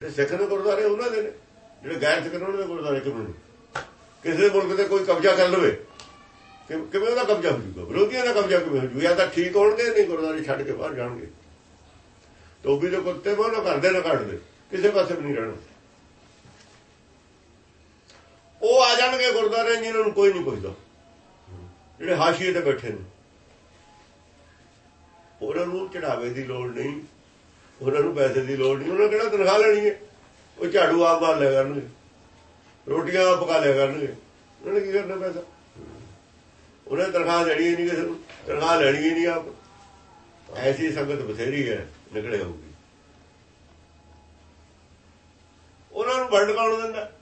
ਤੇ ਸਿੱਖ ਨੇ ਗੁਰਦੁਆਰੇ ਉਹਨਾਂ ਦੇ ਨੇ, ਜਿਹੜੇ ਗੈਰ ਸਿੱਖ ਨੇ ਉਹਨਾਂ ਦੇ ਗੁਰਦੁਆਰੇ ਕਿਵੇਂ ਨੇ ਕਿਸੇ ਮੁਲਕ ਤੇ ਕੋਈ ਕਬਜ਼ਾ ਕਰ ਲਵੇ ਕਿ- ਕਿਵੇਂ ਉਹਦਾ ਕਬਜ਼ਾ ਹੋ ਜੂਗਾ ਵਿਰੋਧੀਆਂ ਦਾ ਕਬਜ਼ਾ ਕਿਵੇਂ ਹੋ ਜੂਗਾ ਜਾਂ ਤਾਂ ਠੀਕ ਹੋਣਗੇ ਨਹੀਂ, ਗੁਰਦੁਆਰੇ ਛੱਡ ਕੇ ਬਾਹਰ ਜਾਣਗੇ। ਟੋਬੀ ਦੇ ਕੁੱਤੇ ਮੋਹ ਕਰਦੇ ਨਾ ਕੱਢਦੇ ਕਿਸੇ ਪਾਸੇ ਵੀ ਨਹੀਂ ਰਹਿਣਾ। ਉਹ ਆ ਜਾਣਗੇ ਗੁਰਦੁਆਰੇ ਜਿਨ੍ਹਾਂ ਨੂੰ ਕੋਈ ਨਹੀਂ ਪੁੱਛਦਾ। ਜਿਹੜੇ ਹਾਸ਼ੀਏ ਤੇ ਬੈਠੇ ਨੇ। ਉਹਨਾਂ ਨੂੰ ਚੜਾਵੇ ਦੀ ਲੋੜ ਨਹੀਂ। ਉਹਨਾਂ ਨੂੰ ਪੈਸੇ ਦੀ ਲੋੜ ਨਹੀਂ। ਉਹਨਾਂ ਕਿਹੜਾ ਤਨਖਾਹ ਲੈਣੀ ਹੈ? ਉਹ ਝਾੜੂ ਆਪ ਮਾਰ ਲਿਆ ਕਰਨਗੇ। ਰੋਟੀਆਂ ਆਪ ਪਕਾ ਲਿਆ ਕਰਨਗੇ। ਉਹਨਾਂ ਕੀ ਕਰਨਾ ਪੈਸਾ? ਉਹਨਾਂ ਤਨਖਾਹ ਦੇਣੀ ਨਹੀਂ ਕਿਸੇ ਨੂੰ। ਤਨਖਾਹ ਲੈਣੀ ਨਹੀਂ ਆਪ। ਐਸੀ ਸੰਗਤ ਬਥੇਰੀ ਹੈ, ਨਿਕਲੇ ਹੋਊਗੀ। ਉਹਨਾਂ ਨੂੰ ਵੰਡ ਕੌਣ ਦਿੰਦਾ?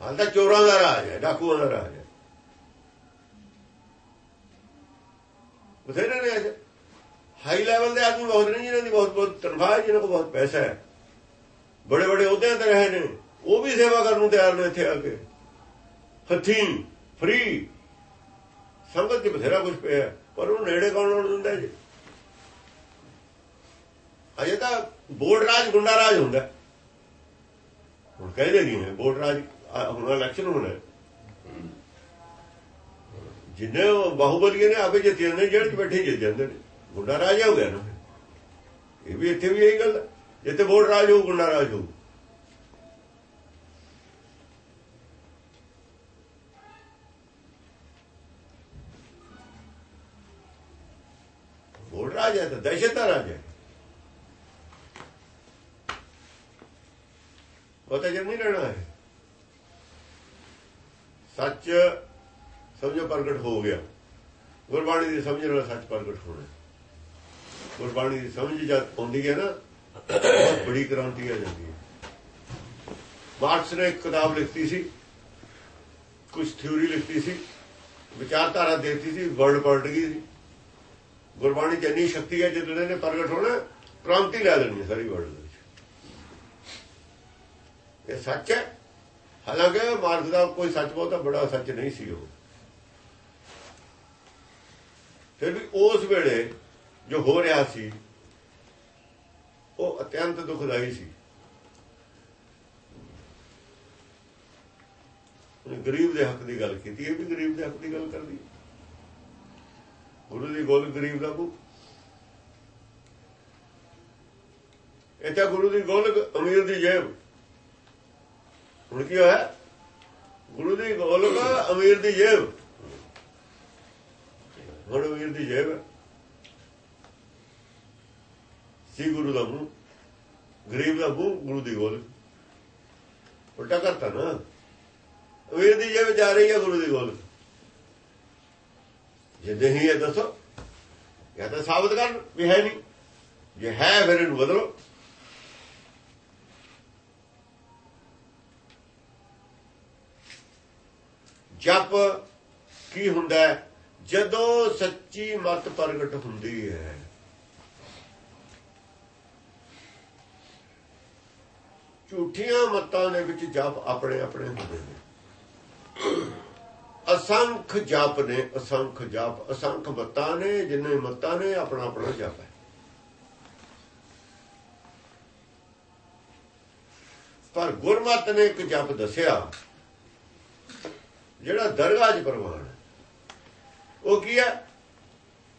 ਹਾਲ ਤਾਂ ਚੋਰਾਂ ਦਾ ਰਾਜ ਹੈ, ਡਾਕੂਆਂ ਦਾ ਰਾਜ ਹੈ। ਬਥੇਰੇ ਨੇ ਐਸੇ। ਹਾਈ ਲੈਵਲ ਦੇ ਆਦਮੀ ਬਹੁਤ ਨੇ, ਜਿਨ੍ਹਾਂ ਦੀ ਬਹੁਤ ਬਹੁਤ ਤਨਖਾਹ ਹੈ, ਜਿਨ੍ਹਾਂ ਕੋਲ ਬਹੁਤ ਪੈਸਾ ਹੈ। ਬੜੇ ਬੜੇ ਅਹੁਦਿਆਂ ਤੇ ਰਹੇ ਨੇ। ਉਹ ਵੀ ਸੇਵਾ ਕਰਨ ਨੂੰ ਤਿਆਰ ਨੇ ਇੱਥੇ ਆ ਕੇ। ਹੱਥੀਂ, ਫ੍ਰੀ। ਸੰਗਤ 'ਚ ਬਥੇਰਾ ਕੁਝ ਪਿਆ। ਪਰ ਉਹ ਨੇੜੇ ਕੌਣ ਆਉਣ ਦਿੰਦਾ ਜੀ? ਅਜੇ ਤਾਂ ਬੋਰਡ ਰਾਜ, ਗੁੰਡਾ ਰਾਜ ਹੁੰਦਾ। ਹੁਣ ਕਹਿ ਦੇ ਨਹੀਂ ਹੈ, ਬੋਰਡ ਰਾਜ ਹੁਣ ਇਲੈਕਸ਼ਨ ਹੋਣਾ ਜਿੰਨੇ ਉਹ ਬਾਹੂਬਲੀਏ ਨੇ ਆਪੇ ਜਿੱਤੇ ਨੇ ਜਿਹੜੇ ਬੈਠੇ ਜਿੱਤ ਜਾਂਦੇ ਨੇ। ਗੁੰਡਾ ਰਾਜ ਹੋ ਗਿਆ ਨਾ ਇਹ ਵੀ ਇੱਥੇ ਵੀ ਇਹੀ ਗੱਲ ਜਿੱਥੇ ਬੋਰਡ ਰਾਜ ਹੋਊ, ਗੁੰਡਾ ਰਾਜ ਹੋਊ। ਬੋਰਡ ਰਾਜ ਹੈ ਤਾਂ ਦਹਿਸ਼ਤ ਦਾ ਰਾਜ ਹੈ। ਉਹ ਤਾਂ ਜਮ ਨਹੀਂ ਰਹਿਣਾ ਹੈ। ਸੱਚ ਸਮਝੋ ਪ੍ਰਗਟ ਹੋ ਗਿਆ। ਗੁਰਬਾਣੀ ਦੀ ਸਮਝ ਨਾਲ ਸੱਚ ਪ੍ਰਗਟ ਹੋਣਾ ਗੁਰਬਾਣੀ ਦੀ ਸਮਝ ਜਦ ਆਉਂਦੀ ਹੈ ਨਾ ਬਹੁਤ ਬੜੀ ਕ੍ਰਾਂਤੀ ਆ ਜਾਂਦੀ ਹੈ। ਮਾਰਕਸ ਨੇ ਇੱਕ ਕਿਤਾਬ ਲਿਖਤੀ ਸੀ ਕੁਝ ਥਿਊਰੀ ਲਿਖਤੀ ਸੀ, ਵਿਚਾਰਧਾਰਾ ਦੇਤੀ ਸੀ ਵਰਲਡ ਪਲਟ ਗਈ ਸੀ। ਗੁਰਬਾਣੀ ਚ ਇੰਨੀ ਸ਼ਕਤੀ ਹੈ, ਜਦੋਂ ਇਹਨੇ ਪ੍ਰਗਟ ਹੋਣਾ, ਕ੍ਰਾਂਤੀ ਲੈ ਲੈਣੀ ਸਾਰੀ ਵਰਲਡ ਵਿੱਚ। ਇਹ ਸੱਚ ਹੈ। ਹਾਲਾਂਕਿ ਮਾਰਕਸ ਦਾ ਕੋਈ ਸੱਚ ਬਹੁਤਾ ਬੜਾ ਸੱਚ ਨਹੀਂ ਸੀ ਉਹ। ਫਿਰ ਵੀ ਉਸ ਵੇਲੇ ਜੋ ਹੋ ਰਿਹਾ ਸੀ, ਉਹ ਅਤਿਅੰਤ ਦੁਖਦਾਈ ਸੀ। ਉਹਨੇ ਗਰੀਬ ਦੇ ਹੱਕ ਦੀ ਗੱਲ ਕੀਤੀ, ਇਹ ਵੀ ਗਰੀਬ ਦੇ ਹੱਕ ਦੀ ਗੱਲ ਕਰਦੀ ਗੁਰੂ ਦੀ ਗੋਲ ਗਰੀਬ ਦਾ ਬੂ ਇਹ ਤਾਂ ਗੁਰੂ ਦੀ ਗੋਲਕ ਅਮੀਰ ਦੀ ਜੇਬ। ਹੁਣ ਕੀ ਹੋਇਆ? ਗੁਰੂ ਦੀ ਗੋਲਕ ਅਮੀਰ ਦੀ ਜੇਬ। ਹੁਣ ਅਮੀਰ ਦੀ ਜੇਬ ਹੈ। ਸੀ ਗੁਰੂ ਦਾ ਮੂੰਹ ਗਰੀਬ ਦਾ ਮੂੰਹ ਗੁਰੂ ਦੀ ਗੋਲ ਉਲਟਾ ਕਰਤਾ ਨਾ ਅਮੀਰ ਦੀ ਜੇਬ ਜਾ ਰਹੀ ਹੈ ਗੁਰੂ ਦੀ ਗੋਲ ਜੇ ਨਹੀਂ ਹੈ ਦੱਸੋ ਜਾਂ ਤਾਂ ਸਾਬਤ ਕਰਨ ਵੀ ਹੈ ਨਹੀਂ ਜੇ ਹੈ ਫਿਰ ਇਹਨੂੰ ਬਦਲੋ ਜਪ ਕੀ ਹੁੰਦਾ ਜਦੋਂ ਸੱਚੀ ਮਤ ਪ੍ਰਗਟ ਹੁੰਦੀ ਹੈ ਝੂਠੀਆਂ ਮਤਾਂ ਦੇ ਵਿੱਚ ਜਪ ਆਪਣੇ ਆਪਣੇ ਹੁੰਦੇ ਨੇ। ਅਸੰਖ ਜਪ ਨੇ, ਅਸੰਖ ਜਪ, ਅਸੰਖ ਮਤਾਂ ਨੇ, ਜਿੰਨੇ ਮਤਾਂ ਨੇ, ਆਪਣਾ ਆਪਣਾ ਜਪ ਹੈ। ਪਰ ਗੁਰਮਤ ਨੇ ਇੱਕ ਜਪ ਦੱਸਿਆ, ਜਿਹੜਾ ਦਰਗਾਹ 'ਚ ਪ੍ਰਵਾਨ ਉਹ ਕੀ ਹੈ?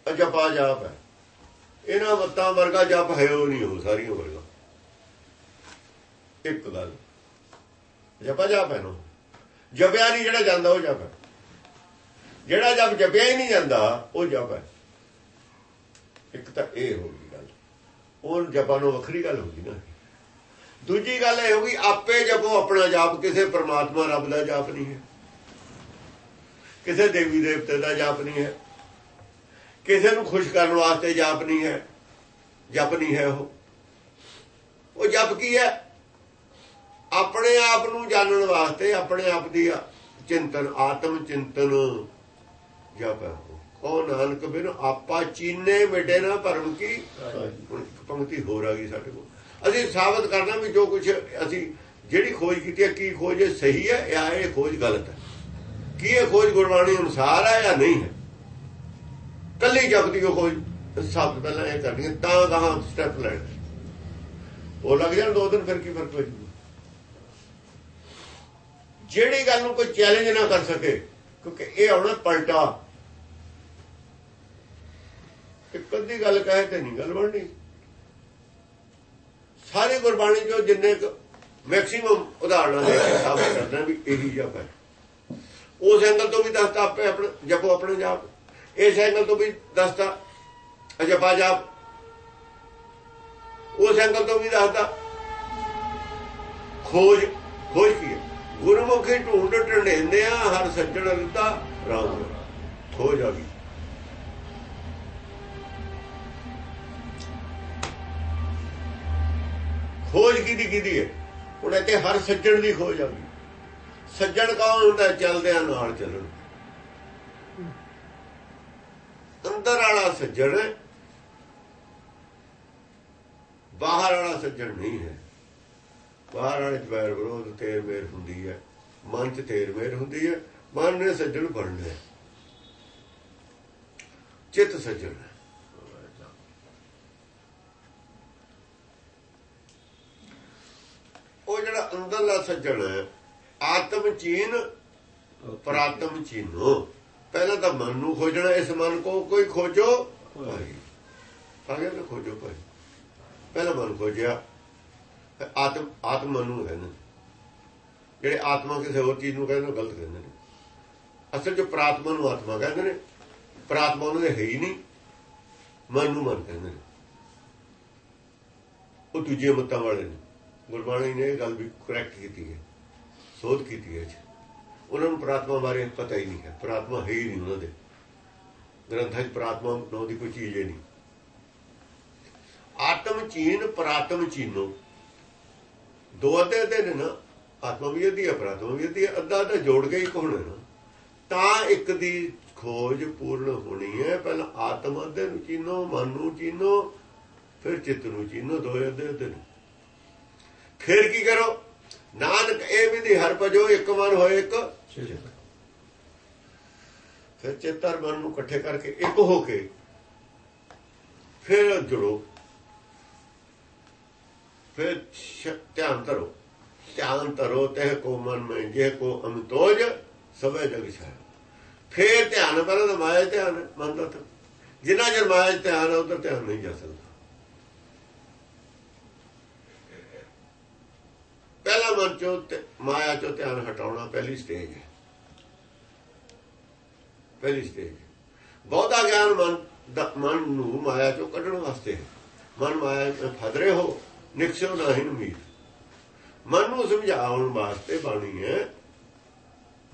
ਅਜਪਾ ਜਾਪ ਹੈ। ਇਹਨਾਂ ਮਤਾਂ ਵਰਗਾ ਜਪ ਹੈ ਉਹ ਨਹੀਂ, ਉਹ ਸਾਰੀਆਂ ਵਰਗਾ। ਇੱਕ ਗੱਲ। ਜਪਾ ਜਾਪ ਹੈ ਨੋ ਜਪਿਆ ਨਹੀਂ ਜਿਹੜਾ ਜਾਂਦਾ, ਉਹ ਜਪ ਹੈ। ਜਿਹੜਾ ਜਪ ਜਪਿਆ ਹੀ ਨਹੀਂ ਜਾਂਦਾ, ਉਹ ਜਪ ਹੈ। ਇੱਕ ਤਾਂ ਇਹ ਹੋ ਗਈ ਗੱਲ। ਉਹ ਜਪਾਂ ਨੂੰ ਵੱਖਰੀ ਗੱਲ ਹੋ ਗਈ ਨਾ। ਦੂਜੀ ਗੱਲ ਇਹ ਹੋ ਗਈ, ਆਪੇ ਜਪੋ, ਆਪਣਾ ਜਾਪ। ਕਿਸੇ ਪ੍ਰਮਾਤਮਾ ਰੱਬ ਦਾ ਜਾਪ ਨਹੀਂ ਹੈ। ਕਿਸੇ ਦੇਵੀ ਦੇਵਤੇ ਦਾ ਜਾਪ ਨਹੀਂ ਹੈ। ਕਿਸੇ ਨੂੰ ਖੁਸ਼ ਕਰਨ ਵਾਸਤੇ ਜਾਪ ਨਹੀਂ ਹੈ। ਜਪ ਨਹੀਂ ਹੈ ਉਹ। ਉਹ ਜਪ ਕੀ ਹੈ? ਆਪਣੇ ਆਪ ਨੂੰ ਜਾਣਨ ਵਾਸਤੇ ਆਪਣੇ ਆਪ ਦੀ ਚਿੰਤਨ ਆਤਮ ਚਿੰਤਨ। ਜਪ। ਉਹ ਨਾਨਕ ਬਿਨ ਆਪਾ ਚੀਨੇ ਮਿਟੇ ਨਾ ਭਰਮ ਕੀ? ਪੰਕਤੀ ਹੋਰ ਆ ਗਈ ਸਾਡੇ ਕੋਲ। ਅਸੀਂ ਸਾਬਤ ਕਰਨਾ ਵੀ ਜੋ ਕੁਝ ਅਸੀਂ ਜਿਹੜੀ ਖੋਜ ਕੀਤੀ ਹੈ ਕੀ ਖੋਜ ਸਹੀ ਹੈ ਜਾਂ ਇਹ ਖੋਜ ਗਲਤ ਹੈ। ਕੀ ਇਹ ਖੋਜ ਗੁਰਬਾਣੀ ਅਨੁਸਾਰ ਹੈ ਜਾਂ ਨਹੀਂ ਹੈ? ਕੱਲੀ ਜਪਦੀ ਉਹ ਖੋਜ ਸਭ ਪਹਿਲਾਂ ਇਹ ਕਰਨੀ ਤਾਂ ਗਾਹਾਂ ਸਟੈਪ ਲੈਣਾ। ਉਹ ਲੱਗ ਜਾਣ ਦੋ ਦਿਨ ਫਿਰ ਕੀ ਫ਼ਰਕ ਪੈ ਜਿਹੜੀ ਗੱਲ ਨੂੰ ਕੋਈ ਚੈਲੰਜ ਨਾ ਕਰ ਸਕੇ, ਕਿਉਂਕਿ ਇਹ ਆਉਣਾ ਪਲਟਾ। ਇੱਕ ਅੱਧੀ ਗੱਲ ਕਹੇ ਤੇ ਨਹੀਂ, ਗੱਲ ਬਣਨੀ। ਸਾਰੇ ਗੁਰਬਾਣੀ ਚੋਂ ਜਿੰਨੇ ਮੈਕਸਿਮਮ ਉਦਾਹਰਨਾਂ ਦੇ ਕੇ ਸਾਬਤ ਕਰਨਾ ਵੀ ਇਹੀ ਜਪ ਹੈ। ਉਸ ਐਂਗਲ ਤੋਂ ਵੀ ਦੱਸਦਾ ਆਪੇ ਆਪਣੇ, ਜਪੋ ਆਪਣੇ ਜਾਪ। ਇਸ ਐਂਗਲ ਤੋਂ ਵੀ ਦੱਸਦਾ ਅਜਪਾ ਜਾਪ। ਉਸ ਐਂਗਲ ਤੋਂ ਵੀ ਦੱਸਦਾ ਖੋਜ ਖੋਜ ਕੀ ਹੈ? ਗੁਰਮੁਖੀ ਢੂੰਡ ਢੰਡੇਂਦੇ ਆ, ਹਰ ਸੱਜਣ ਰਤਾ ਰਾਮ। ਖੋਜ ਆ ਗਈ ਖੋਜ ਕਿਹਦੀ ਕਿਹਦੀ ਹੈ? ਹੁਣ ਇੱਥੇ ਹਰ ਸੱਜਣ ਦੀ ਖੋਜ ਆ ਗਈ। ਸੱਜਣ ਕੌਣ ਹੁੰਦਾ? ਚੱਲਦਿਆਂ ਨਾਲ ਚੱਲਣ। ਅੰਦਰ ਵਾਲਾ ਸੱਜਣ ਬਾਹਰ ਵਾਲਾ ਸੱਜਣ ਨਹੀਂ ਹੈ। ਬਾਹਰ ਵਾਲੇ ਚ ਵੈਰ ਵਿਰੋਧ ਤੇਰ ਮੇਰ ਹੁੰਦੀ ਹੈ। ਮਨ ਚ ਤੇਰ ਮੇਰ ਹੁੰਦੀ ਹੈ। ਮਨ ਨੇ ਸੱਜਣ ਬਣਨਾ ਹੈ। ਚਿੱਤ ਸੱਜਣ ਉਹ ਜਿਹੜਾ ਅੰਦਰਲਾ ਸੱਜਣ ਹੈ, ਆਤਮ ਚੀਨ, ਪ੍ਰਾਤਮ ਚੀਨੋ। ਪਹਿਲਾਂ ਤਾਂ ਮਨ ਨੂੰ ਖੋਜਣਾ, ਇਸ ਮਨ ਕੋ ਕੋਈ ਖੋਜੋ ਭਾਈ। ਆਗੇ ਨਾ ਖੋਜੋ ਭਾਈ। ਪਹਿਲਾਂ ਮਨ ਖੋਜਿਆ। ਆਤਮ ਆਤਮਾ ਨੂੰ ਕਹਿੰਦੇ ਜਿਹੜੇ ਆਤਮਾ ਕਿਸੇ ਹੋਰ ਚੀਜ਼ ਨੂੰ ਕਹਿੰਦੇ ਨੇ ਗਲਤ ਕਹਿੰਦੇ ਨੇ। ਅਸਲ ਚ ਪ੍ਰਾਤਮਾ ਨੂੰ ਆਤਮਾ ਕਹਿੰਦੇ ਨੇ। ਪ੍ਰਾਤਮਾ ਉਹਨਾਂ ਦੇ ਹੈ ਹੀ ਨਹੀਂ। ਮਨ ਨੂੰ ਮਨ ਕਹਿੰਦੇ ਨੇ। ਉਹ ਦੂਜੇ ਮਤਾਂ ਵਾਲੇ ਨੇ। ਗੁਰਬਾਣੀ ਨੇ ਇਹ ਗੱਲ ਵੀ ਕਰੈਕਟ ਕੀਤੀ ਹੈ। ਸੋਧ ਕੀਤੀ ਹੈ ਉਹਨਾਂ ਨੂੰ ਪ੍ਰਾਤਮਾ ਬਾਰੇ ਪਤਾ ਹੀ ਨਹੀਂ ਹੈ। ਪ੍ਰਾਤਮਾ ਹੈ ਹੀ ਨਹੀਂ ਉਹਨਾਂ ਦੇ। ਗ੍ਰੰਥਾਂ 'ਚ ਪ੍ਰਾਤਮਾ ਨਾਮ ਦੀ ਕੋਈ ਚੀਜ਼ ਹੀ ਨਹੀਂ। ਆਤਮ ਚੀਨ ਪ੍ਰਾਤਮ ਚੀਨੋ। ਦੋ ਅੱਧੇ ਅੱਧੇ ਨੇ ਨਾ ਆਤਮਾ ਵੀ ਅੱਧੀ ਹੈ ਪ੍ਰਾਤਮਾ ਵੀ ਅੱਧੀ ਅੱਧਾ ਅੱਧਾ ਜੋੜ ਕੇ ਇੱਕ ਹੋਣਾ ਨਾ। ਤਾਂ ਇੱਕ ਦੀ ਖੋਜ ਪੂਰਨ ਹੋਣੀ ਹੈ ਪਹਿਲਾਂ ਆਤਮ ਅੱਧੇ ਨੂੰ ਚੀਨੋ ਮਨ ਨੂੰ ਚੀਨੋ ਫਿਰ ਚਿੱਤ ਨੂੰ ਚੀਨੋ ਦੋ ਅੱਧੇ ਅੱਧੇ ਨੂੰ ਫਿਰ ਕੀ ਕਰੋ? ਨਾਨਕ ਇਹ ਵਿਧੀ ਹਰ ਭਜੋ ਇੱਕ ਮਨ ਹੋਏ ਇੱਕ ਫਿਰ ਚੇਤਰ ਮਨ ਨੂੰ ਇਕੱਠੇ ਕਰਕੇ ਇੱਕ ਹੋ ਕੇ ਫਿਰ ਜੁੜੋ। ਫਿਰ ਧਿਆਨ ਧਰੋ। ਧਿਆਨ ਧਰੋ ਤਹਿ ਕੋ ਮਨ ਮੈਂ ਜੇ ਕੋ ਅਮਤੋਜ ਸਵੇ ਜਗ ਛਾਇਆ। ਫਿਰ ਧਿਆਨ ਪਹਿਲਾਂ ਤਾਂ ਮਾਇਆ ਧਿਆਨ ਮਨ ਦਾ ਜਿੰਨਾ ਜਰ ਮਾਇਆ ਧਿਆਨ ਉਧਰ ਧਿਆਨ ਨਹੀਂ ਜਾ ਸਕਦਾ। ਪਹਿਲਾ ਮਨ ਚੋਂ ਮਾਇਆ ਚੋਂ ਧਿਆਨ ਹਟਾਉਣਾ ਪਹਿਲੀ ਸਟੇਜ ਹੈ। ਪਹਿਲੀ ਸਟੇਜ ਬਹੁਤਾ ਗਿਆਨ ਮਨ ਮਨ ਨੂੰ ਮਾਇਆ ਚੋਂ ਕੱਢਣ ਵਾਸਤੇ ਹੈ। ਮਨ ਮਾਇਆ ਵਿੱਚ ਫਦਰੇ ਹੋ ਨਿਕਸਿਓ ਨਹੀਂ ਉਮੀਦ ਮਨ ਨੂੰ ਸਮਝਾਉਣ ਵਾਸਤੇ ਬਾਣੀ ਹੈ।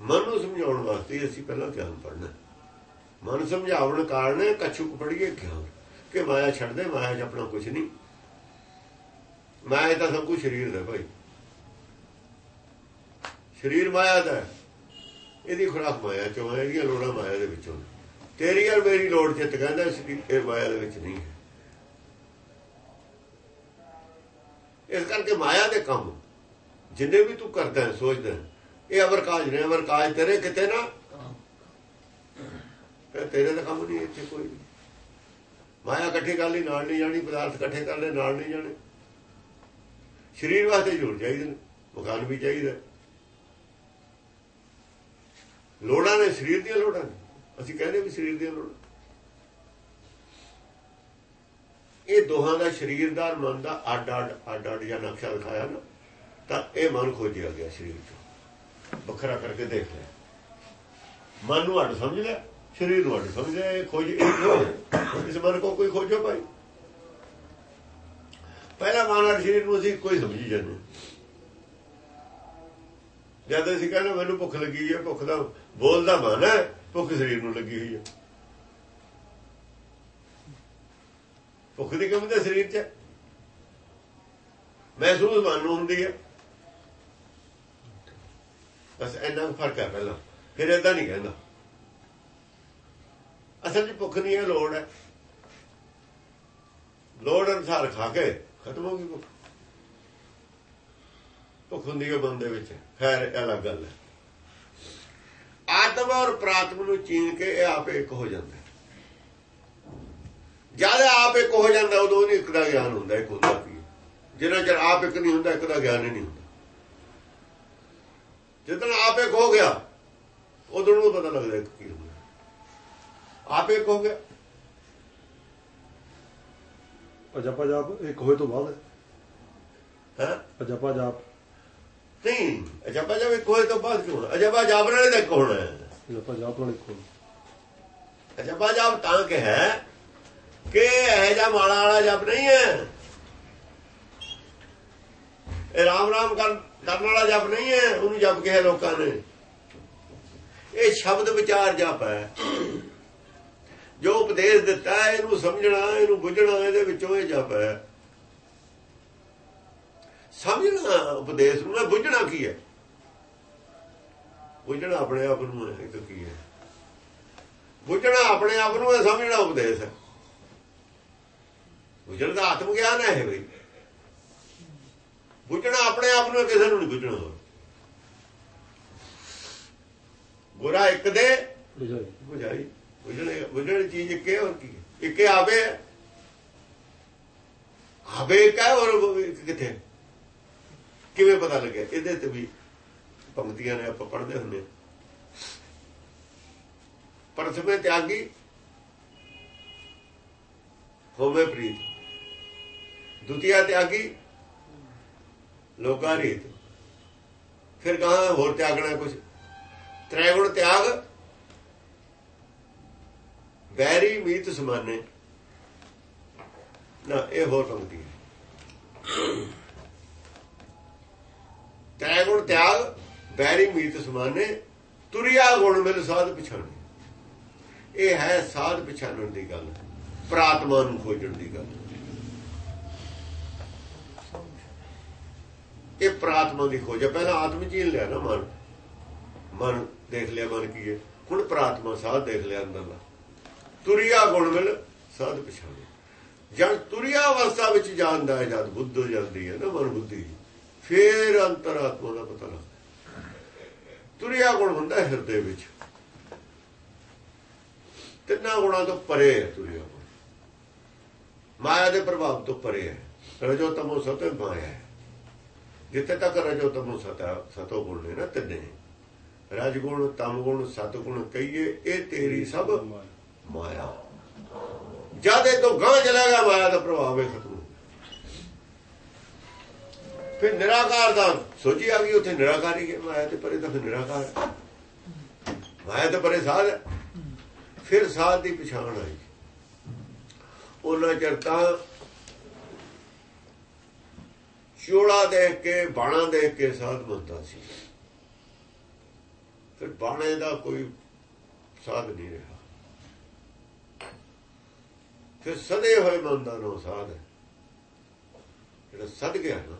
ਮਨ ਨੂੰ ਸਮਝਾਉਣ ਵਾਸਤੇ ਅਸੀਂ ਪਹਿਲਾਂ ਗਿਆਨ ਪੜਨਾ ਮਨ ਸਮਝਾਉਣ ਕਾਰਨ ਕਛੁਕ ਪੜੀਏ ਗਿਆਨ ਕਿ ਮਾਇਆ ਛੱਡ ਦੇ ਮਾਇਆ 'ਚ ਆਪਣਾ ਕੁਝ ਨਹੀਂ। ਮਾਇਆ ਤਾਂ ਸਭ ਕੁਝ ਸਰੀਰ ਦਾ ਭਾਈ। ਸਰੀਰ ਮਾਇਆ ਦਾ ਇਹਦੀ ਖੁਰਾਕ ਮਾਇਆ ਚੋਂ ਹੈ, ਇਹਦੀਆਂ ਲੋੜਾਂ ਮਾਇਆ ਦੇ ਵਿੱਚੋਂ ਤੇਰੀ ਔਰ ਮੇਰੀ ਲੋੜ ਚਿੱਤ ਕਹਿੰਦਾ ਸਰੀਰ ਮਾਇਆ ਦੇ ਵਿੱਚ ਨਹੀਂ ਹੈ। ਇਸ ਕਰਕੇ ਮਾਇਆ ਦੇ ਕੰਮ, ਜਿੰਨੇ ਵੀ ਤੂੰ ਕਰਦਾ ਹੈ, ਸੋਚਦਾ ਇਹ ਅਵਰ ਕਾਜ ਨੇ, ਅਵਰ ਕਾਜ ਤੇਰੇ ਕਿਤੇ ਨਾ। ਫਿਰ ਤੇਰੇ ਦਾ ਕੰਮ ਨਹੀਂ, ਇੱਥੇ ਕੋਈ ਵੀ ਮਾਇਆ ਇਕੱਠੇ ਕਰ ਲਈ, ਨਾਲ ਨਹੀਂ ਜਾਣੀ, ਪਦਾਰਥ ਇਕੱਠੇ ਕਰ ਲੈ ਨਾਲ ਨਹੀਂ ਜਾਣੇ। ਸਰੀਰ ਵਾਸਤੇ ਜੁੜ ਚਾਹੀਦੇ ਨੇ, ਮਕਾਨ ਵੀ ਚਾਹੀਦਾ ਲੋੜਾਂ ਨੇ, ਸਰੀਰ ਦੀਆਂ ਲੋੜਾਂ ਨੇ। ਅਸੀਂ ਕਹਿੰਦੇ ਵੀ ਸਰੀਰ ਦੀਆਂ ਲੋੜਾਂ। ਇਹ ਦੋਹਾਂ ਦਾ ਸਰੀਰ ਦਾ ਮਨ ਦਾ ਅੱਡ ਅੱਡ ਅੱਡ ਅੱਡ ਜਾਂ ਨਕਸ਼ਾ ਦਿਖਾਇਆ ਨਾ, ਤਾਂ ਇਹ ਮਨ ਖੋਜਿਆ ਗਿਆ ਸਰੀਰ ਤੋਂ ਵੱਖਰਾ ਕਰਕੇ ਦੇਖ ਲਿਆ। ਮਨ ਨੂੰ ਅੱਡ ਸਮਝ ਲਿਆ, ਸਰੀਰ ਨੂੰ ਅੱਡ ਸਮਝ ਲਿਆ, ਇਹ ਖੋਜ ਇਸ ਮਨ ਕੋ ਕੋਈ ਖੋਜੋ ਭਾਈ। ਪਹਿਲਾ ਮਨ ਅੱਡ ਸਰੀਰ ਨੂੰ ਅਸੀਂ ਕੋਈ ਸਮਝੀ ਜਾਂਦੇ। ਜਦ ਅਸੀਂ ਕਹਿੰਦੇ ਮੈਨੂੰ ਭੁੱਖ ਲੱਗੀ ਹੈ, ਭੁੱਖ ਦਾ ਬੋਲਦਾ ਮਨ ਹੈ, ਭੁੱਖ ਸਰੀਰ ਨੂੰ ਲੱਗੀ ਹੋਈ ਹੈ। ਭੁੱਖ ਦੀ ਕਿਉਂ ਤਾਂ ਸਰੀਰ 'ਚ ਮਹਿਸੂਸ ਮਨ ਨੂੰ ਹੁੰਦੀ ਹੈ। ਬਸ ਇੰਨਾ ਫ਼ਰਕ ਹੈ ਪਹਿਲਾਂ। ਫਿਰ ਇਦਾਂ ਨਹੀਂ ਕਹਿੰਦਾ। ਅਸਲ 'ਚ ਭੁੱਖ ਨਹੀਂ ਹੈ ਲੋੜ ਹੈ। ਲੋੜ ਅਨਸਾਰ ਖਾ ਕੇ ਖਤਮ ਹੋ ਗਈ ਭੁੱਖ। ਭੁੱਖ ਹੁੰਦੀ ਹੈ ਬੰਦੇ ਵਿੱਚ। ਖੈਰ ਅਲੱਗ ਗੱਲ ਹੈ। ਆਤਮਾ ਔਰ ਪ੍ਰਾਤਮ ਨੂੰ ਚੀਨ ਕੇ ਇਹ ਆਪੇ ਇੱਕ ਹੋ ਜਾਂਦਾ। ਜਦ ਆਪ ਇੱਕ ਹੋ ਜਾਂਦਾ ਉਦੋਂ ਨਹੀਂ ਇੱਕ ਦਾ ਗਿਆਨ ਹੁੰਦਾ ਇੱਕ ਹੁੰਦਾ ਕੀ? ਜਿੰਨਾ ਚਿਰ ਆਪ ਇੱਕ ਨਹੀਂ ਹੁੰਦਾ ਇੱਕ ਦਾ ਗਿਆਨ ਹੀ ਨਹੀਂ ਹੁੰਦਾ। ਜਦੋਂ ਆਪ ਇੱਕ ਹੋ ਗਿਆ ਉਦੋਂ ਨੂੰ ਪਤਾ ਲੱਗਦਾ ਇੱਕ ਕੀ ਹੁੰਦਾ। ਆਪ ਇੱਕ ਹੋ ਗਿਆ। ਅਜਪਾ ਜਾਪ ਇੱਕ ਹੋਏ ਤੋਂ ਬਾਅਦ? ਹੈ? ਅਜਪਾ ਜਾਪ ਨਹੀਂ ਅਜਬਾ ਜਬ ਇੱਕ ਹੋਏ ਤੋਂ ਬਾਅਦ ਕਿਉਂ ਅਜਬਾ ਜਾਬ ਨਾਲੇ ਇੱਕ ਹੋਣਾ। ਹੈ ਅਜਪਾ ਜਾਪ ਨਾਲ ਇੱਕ ਹੋਣਾ। ਅਜਬਾ ਜਾਬ ਤਾਂ ਕਿ ਹੈ ਕਿ ਇਹ ਜਾ ਮਾਲਾ ਵਾਲਾ ਜਪ ਨਹੀਂ ਹੈ? ਇਹ ਰਾਮ ਰਾਮ ਕਰਨ ਵਾਲਾ ਜਪ ਨਹੀਂ ਹੈ ਉਹਨੂੰ ਜਪ ਕਿਹਾ ਲੋਕਾਂ ਨੇ? ਇਹ ਸ਼ਬਦ ਵਿਚਾਰ ਜਪ ਹੈ। ਜੋ ਉਪਦੇਸ਼ ਦਿੱਤਾ ਇਹਨੂੰ ਸਮਝਣਾ ਇਹਨੂੰ ਬੁੱਝਣਾ ਇਹਦੇ ਵਿੱਚੋਂ ਇਹ ਜਪ ਹੈ। ਸਮਝਣਾ ਉਪਦੇਸ਼ ਨੂੰ ਹੈ, ਬੁੱਝਣਾ ਕੀ ਹੈ? ਬੁੱਝਣਾ ਆਪਣੇ ਆਪ ਨੂੰ ਹੈ ਇਹ ਤਾਂ ਕੀ ਹੈ? ਬੁੱਝਣਾ ਆਪਣੇ ਆਪ ਨੂੰ ਹੈ ਸਮਝਣਾ ਉਪਦੇਸ਼ ਹੈ। ਬੁੱਝਣ ਦਾ ਆਤਮ ਗਿਆਨ ਹੈ ਬਈ। ਬੁੱਝਣਾ ਆਪਣੇ ਆਪ ਨੂੰ ਕਿਸੇ ਨੂੰ ਨਹੀਂ ਬੁੱਝਣਾ ਗੁਰਾ ਇੱਕ ਦੇ। ਬੁਝਾਈ। ਬੁਝਾਈ। ਬੁਝਣੇ ਬੁਝਣ ਚੀਜ਼ ਇੱਕੇ ਹੋਰ ਕੀ? ਹੈ? ਇੱਕੇ ਆਵੇ। ਆਵੇ ਕਾ ਹੋਰ ਕਿੱਥੇ ਕਿਵੇਂ ਪਤਾ ਲੱਗਿਆ? ਇਹਦੇ ਤੇ ਵੀ ਪੰਕਤੀਆਂ ਨੇ ਆਪਾਂ ਪੜ੍ਹਦੇ ਹੁੰਦੇ। ਪ੍ਰਥਮੇ ਤਿਆਗੀ। ਹੋਵੇ ਪ੍ਰੀਤ। ਦੁਤੀਆ ਤਿਆਗੀ, ਲੋਕਾਂ ਰੀਤ ਫਿਰ ਕਹਾ ਹੋਰ ਤਿਆਗਣਾ ਕੁਝ ਤ੍ਰੈਗੁਣ ਤਿਆਗ, ਵੈਰੀ ਮੀਤ ਸਮਾਨੇ। ਨਾ, ਇਹ ਹੋਰ ਪੰਕਤੀ ਹੈ। ਤ੍ਰੈਗੁਣ ਤਿਆਗ, ਵੈਰੀ ਮੀਤ ਸਮਾਨੇ, ਤੁਰਿਆ ਗੁਣ ਮਿਲ ਸਾਧ ਪਛਾਣੇ ਇਹ ਹੈ ਸਾਧ ਪਛਾਣਨ ਦੀ ਗੱਲ ਪ੍ਰਾਤਮਾ ਨੂੰ ਖੋਜਣ ਦੀ ਗੱਲ। ਇਹ ਪ੍ਰਾਤਮਾ ਦੀ ਖੋਜ ਹੈ। ਪਹਿਲਾਂ ਆਤਮ ਜੀਨ ਲਿਆ ਨਾ ਮਨ। ਮਨ ਦੇਖ ਲਿਆ ਮਨ ਕੀ ਹੈ। ਹੁਣ ਪ੍ਰਾਤਮਾ ਸਾਧ ਦੇਖ ਲਿਆ ਅੰਦਰਲਾ ਤੁਰਿਆ ਗੁਣ ਮਿਲ ਸਾਧ ਪਛਾਣੇ। ਜਦ ਤੁਰਿਆ ਅਵਸਥਾ ਵਿੱਚ ਜਾਂਦਾ ਹੈ, ਜਦ ਬੁੱਧ ਹੋ ਜਾਂਦੀ ਹੈ ਨਾ ਮਨ ਬੁੱਧੀ। ਫੇਰ ਅੰਤਰਾਤਮਾ ਦਾ ਪਤਾ ਲੱਗਦਾ ਤੁਰਿਆ ਗੁਣ ਹੁੰਦਾ ਹਿਰਦੇ ਵਿੱਚ। ਤਿੰਨਾਂ ਗੁਣਾਂ ਤੋਂ ਪਰੇ ਹੈ ਤੁਰਿਆ ਗੁਣ। ਮਾਇਆ ਦੇ ਪ੍ਰਭਾਵ ਤੋਂ ਪਰੇ ਹੈ। ਰਜੋ ਤਮੋ ਸਤੋ ਮਾਇਆ ਹੈ। ਜਿੱਥੇ ਤੱਕ ਰਜੋ ਸਤਾ ਸਤੋ ਗੁਣ ਨੇ ਨਾ ਤਿੰਨੇ। ਰਜ ਗੁਣ ਤਮ ਗੁਣ ਸਤ ਗੁਣ ਕਹੀਏ, ਇਹ ਤੇਰੀ ਸਭ ਮਾਇਆ। ਜਦ ਤੋਂ ਗਾਂ ਚਲਾਗਾ ਮਾਇਆ ਦਾ ਪ੍ਰਭਾਵ ਹੈ ਖਤਮ ਫਿਰ ਨਿਰਾਕਾਰ ਦਾ ਸੋਚੀ ਆ ਗਈ, ਉੱਥੇ ਨਿਰਾਕਾਰੀ ਹੈ। ਮਾਇਆ ਤੇ ਪਰੇ ਤਾਂ ਫਿਰ ਨਿਰਾਕਾਰ ਹੈ। ਮਾਇਆ ਤੇ ਪਰੇ ਸਾਧ ਫਿਰ ਸਾਧ ਦੀ ਪਛਾਣ ਆਈ। ਉਹਨਾਂ ਚਿਰ ਤਾਂ ਚੋਲਾ ਦੇਖ ਕੇ, ਬਾਣਾ ਦੇਖ ਕੇ ਸਾਧ ਬੰਦਾ ਸੀ। ਫਿਰ ਬਾਣੇ ਦਾ ਕੋਈ ਸਾਧ ਨਹੀਂ ਰਿਹਾ। ਫਿਰ ਸਦੇ ਹੋਏ ਮਨ ਨੂੰ ਸਾਧ ਜਿਹੜਾ ਸਦ ਗਿਆ ਨਾ,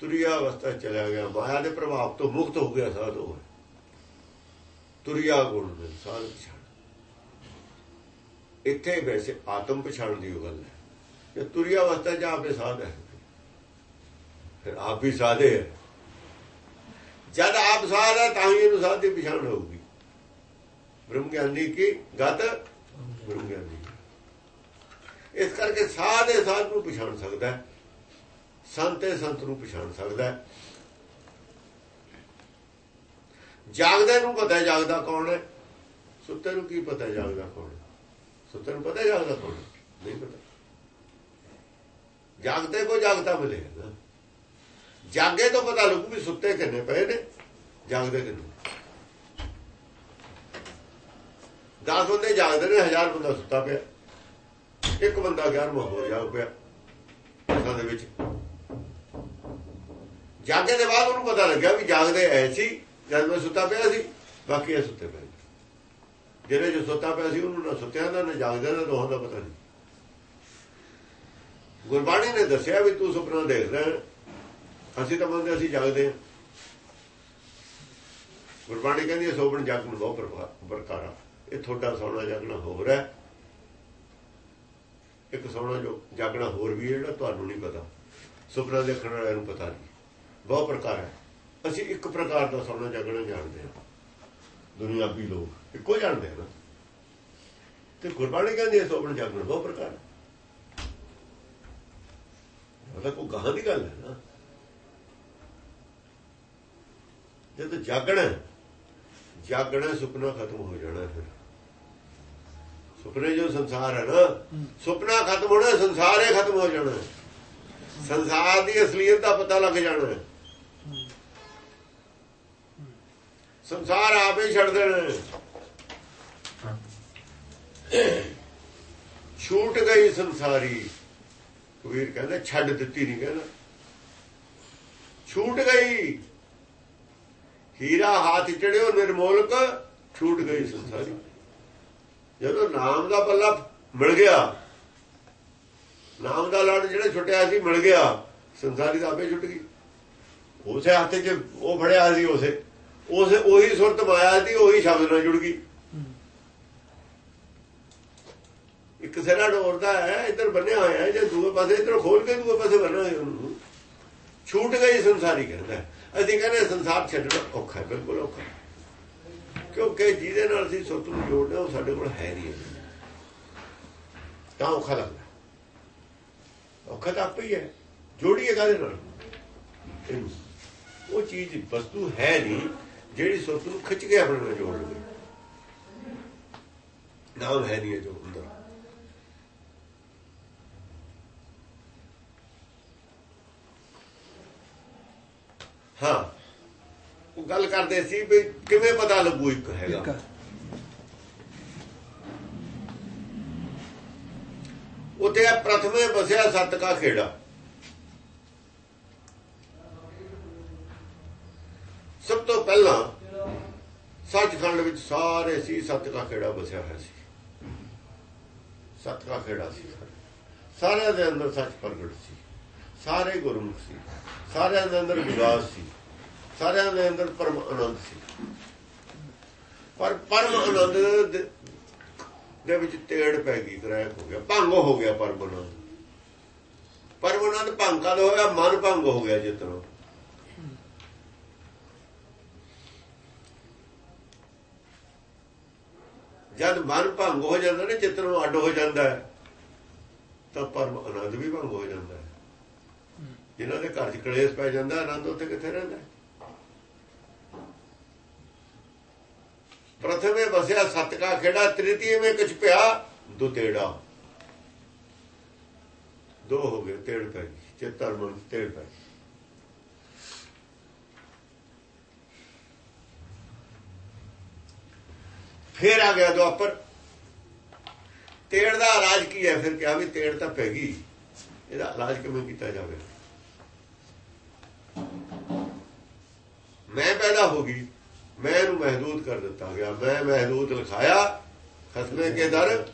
ਤੁਰਿਆ ਅਵਸਥਾ 'ਚ ਚਲਾ ਗਿਆ। ਮਾਇਆ ਦੇ ਪ੍ਰਭਾਵ ਤੋਂ ਮੁਕਤ ਹੋ ਗਿਆ ਸਾਧ ਉਹ। ਤੁਰਿਆ ਗੁਣ ਦੇ ਸਾਧ ਪਛਾਣ। ਇੱਥੇ ਵੈਸੇ ਆਤਮ ਪਛਾਣ ਦੀ ਉਹ ਗੱਲ ਹੈ। ਕਿ ਤੁਰਿਆ ਅਵਸਥਾ 'ਚ ਆਪੇ ਸਾਧ ਹੈ। ਫਿਰ ਆਪ ਵੀ ਸਾਧੇ ਹੈ। ਜਦ ਆਪ ਸਾਧ ਹੈ, ਤਾਂ ਹੀ ਇਹਨੂੰ ਸਾਧ ਦੀ ਪਛਾਣ ਹੋਊਗੀ। ਬ੍ਰਹਮ ਗਿਆਨੀ ਕੀ? ਗਤ ਬ੍ਰਹਮ ਗਿਆਨੀ ਇਸ ਕਰਕੇ ਸਾਧ ਇਹ ਸਾਧ ਨੂੰ ਪਛਾਣ ਸਕਦਾ ਹੈ। ਸੰਤ ਇਹ ਸੰਤ ਨੂੰ ਪਛਾਣ ਸਕਦਾ ਹੈ। ਜਾਗਦੇ ਨੂੰ ਪਤਾ ਜਾਗਦਾ ਕੌਣ ਹੈ? ਸੁੱਤੇ ਨੂੰ ਕੀ ਪਤਾ ਜਾਗਦਾ ਕੌਣ ਸੁੱਤੇ ਨੂੰ ਪਤਾ ਜਾਗਦਾ ਕੌਣ ਨਹੀਂ ਪਤਾ। ਜਾਗਦੇ ਕੋ ਜਾਗਦਾ ਮਿਲੇ ਨਾ। ਜਾਗੇ ਤੋਂ ਪਤਾ ਲੱਗੂ ਵੀ ਸੁੱਤੇ ਕਿੰਨੇ ਪਏ ਨੇ, ਜਾਗਦੇ ਕਿੰਨੇ। 10 ਬੰਦੇ ਜਾਗਦੇ ਨੇ, ਹਜ਼ਾਰ ਬੰਦਾ ਸੁੱਤਾ ਪਿਆ। ਇੱਕ ਬੰਦਾ 11ਵਾਂ ਹੋ ਜਾਗ ਪਿਆ ਉਹਨਾਂ ਦੇ ਵਿੱਚ। ਜਾਗੇ ਦੇ ਬਾਅਦ ਉਹਨੂੰ ਪਤਾ ਲੱਗਿਆ ਵੀ ਜਾਗਦੇ ਐ ਸੀ ਜਦ ਮੈਂ ਸੁੱਤਾ ਪਿਆ ਸੀ, ਬਾਕੀ ਇਹ ਸੁੱਤੇ ਪਏ ਜਿਹੜੇ ਜੋ ਸੁੱਤਾ ਪਿਆ ਸੀ ਉਹਨੂੰ ਨਾ ਸੁੱਤਿਆ ਦਾ, ਨਾ ਜਾਗਦੇ ਦਾ, ਦੋਹਾਂ ਦਾ ਪਤਾ ਨਹੀਂ। ਗੁਰਬਾਣੀ ਨੇ ਦੱਸਿਆ ਵੀ ਤੂੰ ਸੁਪਨਾ ਦੇਖ ਰਿਹਾ ਅਸੀਂ ਤਾਂ ਮੰਨਦੇ ਅਸੀਂ ਜਾਗਦੇ ਹਾਂ। ਗੁਰਬਾਣੀ ਕਹਿੰਦੀ ਹੈ ਸੋਪਣ ਜਾਗਣ ਬਹੁਤ ਪ੍ਰਭਾ- ਪ੍ਰਕਾਰਾ। ਇਹ ਤੁਹਾਡਾ ਸੌਣਾ ਜਾਗਣਾ ਹੋਰ ਹੈ। ਇੱਕ ਸੌਣਾ ਜੋ ਜਾਗਣਾ ਹੋਰ ਵੀ ਹੈ ਜਿਹੜਾ ਤੁਹਾਨੂੰ ਨਹੀਂ ਪਤਾ। ਸੁਪਨਾ ਦੇਖਣ ਵਾਲਿਆਂ ਨੂੰ ਪਤਾ ਨਹੀਂ। ਬਹੁਤ ਪ੍ਰਕਾਰ ਹੈ। ਅਸੀਂ ਇੱਕ ਪ੍ਰਕਾਰ ਦਾ ਸੌਣਾ ਜਾਗਣਾ ਜਾਣਦੇ ਹਾਂ। ਦੁਨੀਆਵੀ ਲੋਕ ਇੱਕੋ ਜਾਣਦੇ ਹਨ। ਤੇ ਗੁਰਬਾਣੀ ਕਹਿੰਦੀ ਹੈ ਸੋਪਣ ਜਾਗਣ ਬਹੁਤ ਪ੍ਰਕਾਰ ਹੈ। ਤਾਂ ਕੋਈ ਗਾਹਾਂ ਦੀ ਗੱਲ ਹੈ ਨਾ। ਜਦ ਜਾਗਣਾ ਜਾਗਣਾ ਸੁਪਨਾ ਖਤਮ ਹੋ ਜਾਣਾ ਫਿਰ। ਸੁਪਨੇ ਜੋ ਸੰਸਾਰ ਹੈ ਨਾ ਸੁਪਨਾ ਖਤਮ ਹੋਣਾ ਸੰਸਾਰ ਹੀ ਖਤਮ ਹੋ ਜਾਣਾ ਸੰਸਾਰ ਦੀ ਅਸਲੀਅਤ ਦਾ ਪਤਾ ਲੱਗ ਜਾਣਾ ਸੰਸਾਰ ਆਪੇ ਛੱਡ ਦੇਣਾ ਛੂਟ ਗਈ ਸੰਸਾਰੀ। ਕਬੀਰ ਕਹਿੰਦਾ ਛੱਡ ਦਿੱਤੀ ਨਹੀਂ ਕਹਿੰਦਾ। ਛੂਟ ਗਈ। ਹੀਰਾ ਹੱਥ ਚੜਿਓ ਨਿਰਮੋਲਕ, ਛੂਟ ਗਈ ਸੰਸਾਰੀ। ਜਦੋਂ ਨਾਮ ਦਾ ਬੱਲਾ ਮਿਲ ਗਿਆ, ਨਾਮ ਦਾ ਲੜ ਜਿਹੜਾ ਛੁੱਟਿਆ ਸੀ, ਮਿਲ ਗਿਆ, ਸੰਸਾਰੀ ਦਾ ਆਪੇ ਛੁੱਟ ਗਈ। ਉਸੇ ਹੱਥ 'ਚ ਉਹ ਫੜਿਆ ਸੀ ਉਸੇ। ਉਸੇ ਉਹੀ ਸੁਰਤ ਮਾਇਆ ਸੀ, ਉਹੀ ਸ਼ਬਦ ਨਾਲ ਜੁੜ ਗਈ। ਕਿਸੇ ਨਾਲ ਡੋਰਦਾ ਹੈ, ਇੱਧਰ ਬੰਨਿਆ ਹੋਇਆ ਹੈ, ਜੇ ਦੂਏ ਪਾਸੇ ਇੱਧਰ ਖੋਲ ਕੇ ਦੂਏ ਪਾਸੇ ਬੰਨਣਾ ਹੋਇਆ ਉਹਨੂੰ। ਛੂਟ ਗਈ, ਸੰਸਾਰੀ ਕਹਿੰਦਾ ਅਸੀਂ ਕਹਿੰਦੇ ਸੰਸਾਰ ਛੱਡਣਾ ਔਖਾ ਹੈ, ਬਿਲਕੁਲ ਔਖਾ ਕਿਉਂਕਿ ਜਿਹਦੇ ਨਾਲ ਅਸੀਂ ਸੁਰਤ ਨੂੰ ਜੋੜਨਾ ਉਹ ਸਾਡੇ ਕੋਲ ਹੈ ਨਹੀਂ। ਤਾਂ ਔਖਾ ਲੱਗਦਾ ਔਖਾ ਤਾਂ ਆਪੇ ਹੀ ਹੈ। ਜੋੜੀਏ ਕਾਹਦੇ ਨਾਲ? ਉਹ ਚੀਜ਼, ਵਸਤੂ ਹੈ ਨਹੀਂ, ਜਿਹੜੀ ਸੁਰਤ ਨੂੰ ਖਿੱਚ ਕੇ ਆਪਣੇ ਨਾਲ ਜੋੜ ਲਵੇ। ਨਾਮ ਹੈ ਨਹੀਂ ਜੋ ਅੰਦਰ ਹਾਂ। ਉਹ ਗੱਲ ਕਰਦੇ ਸੀ ਵੀ ਕਿਵੇਂ ਪਤਾ ਲੱਗੂ ਇੱਕ ਹੈਗਾ। ਉਤੇ ਪ੍ਰਥਮੇ ਬਸਿਆ ਸੱਤ ਕਾ ਖੇੜਾ। ਸਭ ਤੋਂ ਪਹਿਲਾਂ ਸੱਚਖੰਡ ਵਿੱਚ ਸਾਰੇ ਸੀ ਸੱਤ ਕਾ ਖੇੜਾ ਬਸਿਆ ਹੋਇਆ ਸੀ। ਸੱਤ ਕਾ ਖੇੜਾ ਸੀ ਸਾਰਿਆਂ ਦੇ ਅੰਦਰ ਸੱਚ ਪ੍ਰਗਟ ਸੀ। ਸਾਰੇ ਗੁਰਮੁਖ ਸੀ। ਸਾਰਿਆਂ ਦੇ ਅੰਦਰ ਵਿਗਾਸ ਸੀ। ਸਾਰਿਆਂ ਦੇ ਅੰਦਰ ਪਰਮ ਆਨੰਦ ਸੀ। ਪਰ ਪਰਮ ਆਨੰਦ ਦੇ- ਵਿੱਚ ਤੇੜ ਪੈ ਗਈ ਕਰੈਕ ਹੋ ਗਿਆ। ਭੰਗ ਹੋ ਗਿਆ ਪਰਮ ਆਨੰਦ। ਪਰਮ ਆਨੰਦ ਭੰਗ ਕਦ ਹੋਇਆ? ਮਨ ਭੰਗ ਹੋ ਗਿਆ ਜਿਤਨਾ। ਜਦ ਮਨ ਭੰਗ ਹੋ ਜਾਂਦਾ ਨਾ ਚਿੱਤ ਨੂੰ ਅੱਡ ਹੋ ਜਾਂਦਾ ਤਾਂ ਪਰਮ ਆਨੰਦ ਵੀ ਭੰਗ ਹੋ ਜਾਂਦਾ ਹੈ। ਜਿਨ੍ਹਾਂ ਦੇ ਘਰ 'ਚ ਕਲੇਸ਼ ਪੈ ਜਾਂਦਾ, ਆਨੰਦ ਉੱਥੇ ਕਿੱਥੇ ਰਹਿੰਦਾ? ਹੈ? ਪ੍ਰਥਮੇ ਬਸਿਆ ਸਤ ਕਾ ਖੇੜਾ ਤ੍ਰਿਤੀਏ ਵਿੱਚ ਕੁਛ ਪਿਆ, ਦੁਤੇੜਾ। ਦੋ ਹੋ ਗਏ, ਤੇੜ ਪੈ ਗਈ ਚੇਤਰ ਮਨ ਤੇੜ ਪੈ ਗਈ। ਫੇਰ ਆ ਗਿਆ ਦੁਆਪਰ। ਤੇੜ ਦਾ ਇਲਾਜ ਕੀ ਹੈ? ਫਿਰ ਕਿਹਾ ਵੀ ਤੇੜ ਤਾਂ ਪੈ ਗਈ। ਇਹਦਾ ਇਲਾਜ ਕਿਵੇਂ ਕੀਤਾ ਜਾਵੇ? ਮੈਂ ਪੈਦਾ ਹੋ ਗਈ। ਮੈਂ ਇਹਨੂੰ ਮਹਦੂਦ ਕਰ ਦਿੱਤਾ ਗਿਆ। ਮੈਂ ਮਹਦੂਦ ਲਿਖਾਇਆ। ਖਸਮੇ ਕੇ ਦਰ।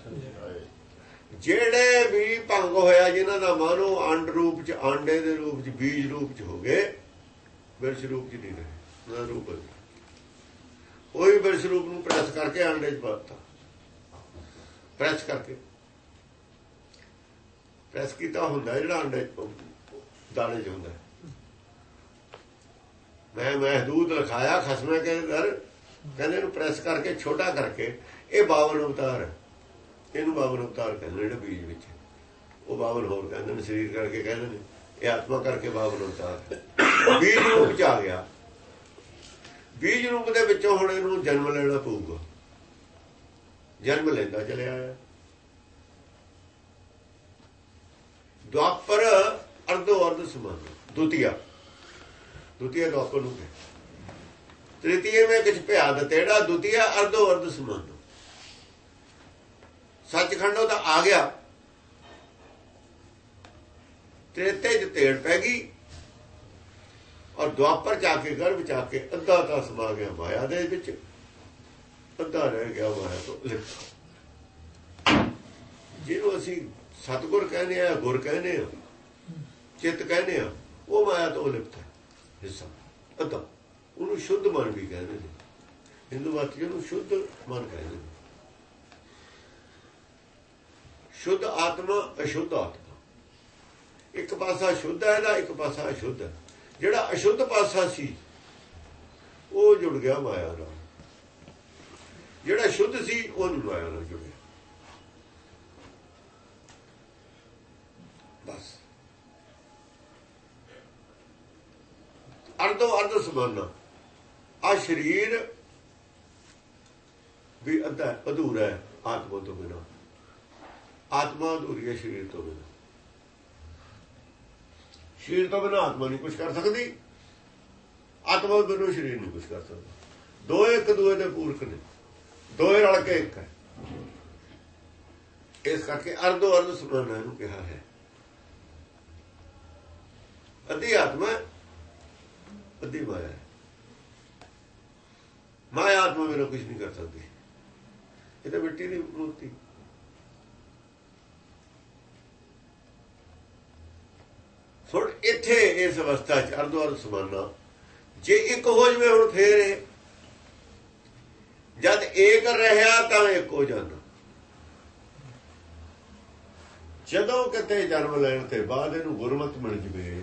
ਜਿਹੜੇ ਵੀ ਭੰਗ ਹੋਇਆ, ਜਿਨ੍ਹਾਂ ਦਾ ਮਨ ਉਹ ਅੰਡ ਰੂਪ ਚ, ਆਂਡੇ ਦੇ ਰੂਪ ਚ, ਬੀਜ ਰੂਪ ਚ ਹੋ ਗਏ, ਬਿਰਸ਼ ਰੂਪ ਚ ਨਹੀਂ ਰਹੇ। ਨਾ ਰੂਪ ਚ। ਉਹੀ ਬਿਰਸ਼ ਰੂਪ ਨੂੰ ਪ੍ਰੈਸ ਕਰਕੇ ਆਂਡੇ ਚ ਪਾਤਾ ਪ੍ਰੈਸ ਕਰਕੇ। ਪ੍ਰੈਸ ਕੀਤਾ ਹੁੰਦਾ, ਜਿਹੜਾ ਆਂਡੇ ਚ, ਦਾਣੇ ਚ ਹੁੰਦਾ। ਮੈਂ ਮਹਦੂਦ ਲਿਖਾਇਆ ਖਸਮੇ ਕੇ ਦਰ ਕਹਿੰਦੇ ਇਹਨੂੰ ਪ੍ਰੈਸ ਕਰਕੇ, ਛੋਟਾ ਕਰਕੇ, ਇਹ 52 ਅਵਤਾਰ ਇਹਨੂੰ 52 ਅਵਤਾਰ ਕਹਿੰਦੇ ਨੇ ਬੀਜ ਵਿੱਚ। ਉਹ 52 ਹੋਰ ਕਹਿੰਦੇ ਨੇ, ਸਰੀਰ ਕਰਕੇ ਕਹਿੰਦੇ ਨੇ, ਇਹ ਆਤਮਾ ਕਰਕੇ 52 ਅਵਤਾਰ ਬੀਜ ਰੂਪ ਚ ਆ ਗਿਆ। ਬੀਜ ਰੂਪ ਦੇ ਵਿੱਚੋਂ ਹੁਣ ਇਹਨੂੰ ਜਨਮ ਲੈਣਾ ਪਊਗਾ। ਜਨਮ ਲੈਂਦਾ ਚਲਿਆ ਆਇਆ। ਦੁਆਪਰ ਅਰਧੋ ਅਰਧ ਸਮਾਨ, ਦੁਤੀਆ। ਦੁਤੀਆ ਦੁਆਪਰ ਨੂੰ ਕਹੇ ਤ੍ਰਿਤੀਏ ਵਿੱਚ ਕੁਛ ਭਿਆਦ ਤੇੜਾ, ਦੁਤੀਆ ਅਰਧੋ ਅਰਧ ਸਮਾਨ। ਸੱਚਖੰਡੋਂ ਤਾਂ ਆ ਗਿਆ। ਤ੍ਰੇਤੇ ਚ ਤੇੜ ਪੈ ਗਈ ਔਰ ਦੁਆਪਰ ਜਾ ਕੇ ਗਰਭ ਜਾ ਕੇ ਅੱਧਾ ਤਾਂ ਸਮਾ ਗਿਆ ਮਾਇਆ ਦੇ ਵਿੱਚ, ਅੱਧਾ ਰਹਿ ਗਿਆ ਮਾਇਆ ਤੋਂ ਲਿਪਤ ਜਿਹਨੂੰ ਅਸੀਂ ਸਤਗੁਰ ਕਹਿੰਦੇ ਆ, ਗੁਰ ਕਹਿੰਦੇ ਆ, ਚਿੱਤ ਕਹਿੰਦੇ ਆ, ਉਹ ਮਾਇਆ ਤੋਂ ਲਿਪਤ ਹੈ। ਹਿੱਸਾ। ਅੱਧਾ ਉਹਨੂੰ ਸ਼ੁੱਧ ਮਨ ਵੀ ਕਹਿੰਦੇ ਨੇ। ਹਿੰਦੂ ਵਾਸੀਆਂ ਨੂੰ ਸ਼ੁੱਧ ਮਨ ਕਹਿੰਦੇ ਨੇ। ਸ਼ੁੱਧ ਆਤਮਾ, ਅਸ਼ੁੱਧ ਆਤਮਾ। ਇੱਕ ਪਾਸਾ ਸ਼ੁੱਧ ਹੈ ਦਾ ਇੱਕ ਪਾਸਾ ਅਸ਼ੁੱਧ ਹੈ। ਜਿਹੜਾ ਅਸ਼ੁੱਧ ਪਾਸਾ ਸੀ, ਉਹ ਜੁੜ ਗਿਆ ਮਾਇਆ ਨਾਲ। ਜਿਹੜਾ ਸ਼ੁੱਧ ਸੀ ਉਹ ਮਾਇਆ ਨਾਲ ਜੁੜਿਆ ਬਸ ਅਰਧੋ ਅਰਧ ਸਮਾਨਾ ਆ ਸਰੀਰ ਵੀ ਅੱਧਾ ਅਧੂਰਾ ਹੈ, ਆਤਮਾ ਤੋਂ ਬਿਨਾ। ਆਤਮਾ ਅਧੂਰੀ ਹੈ ਸਰੀਰ ਤੋਂ ਬਿਨਾ। ਸਰੀਰ ਤੋਂ ਬਿਨਾ ਆਤਮਾ ਨਹੀਂ ਕੁਝ ਕਰ ਸਕਦੀ। ਆਤਮਾ ਤੋਂ ਬਿਨਾ ਸਰੀਰ ਨਹੀਂ ਕੁਝ ਕਰ ਸਕਦਾ। ਦੋ ਇੱਕ ਦੂਏ ਦੇ ਪੂਰਕ ਨੇ। ਦੋਏ ਰਲ ਕੇ ਇੱਕ ਹੈ। ਇਸ ਕਰਕੇ ਅਰਧੋ ਅਰਧ ਸੁਣਨਾ ਇਹਨੂੰ ਕਿਹਾ ਹੈ। ਅੱਧੀ ਆਤਮਾ ਅੱਧੀ ਮਾਇਆ ਮਾਇਆ ਆਤਮਾ ਮੇਰਾ ਕੁਝ ਨਹੀਂ ਕਰ ਸਕਦੀ। ਇਹ ਤਾਂ ਮਿੱਟੀ ਦੀ ਮੂਰਤੀ। ਸੁਣ ਇੱਥੇ ਇਸ ਅਵਸਥਾ ਚ ਅਰਧੋ ਸਮਾਨਾ। ਜੇ ਇੱਕ ਹੋ ਜਵੇ ਹੁਣ ਫੇਰ ਇਹ। ਜਦ ਏਕ ਰਹਿਆ ਤਾਂ ਇੱਕ ਹੋ ਜਾਣਾ ਜਦੋਂ ਕਿਤੇ ਜਨਮ ਲੈਣ ਤੇ ਬਾਅਦ ਇਹਨੂੰ ਗੁਰਮਤ ਮਿਲ ਜਵੇ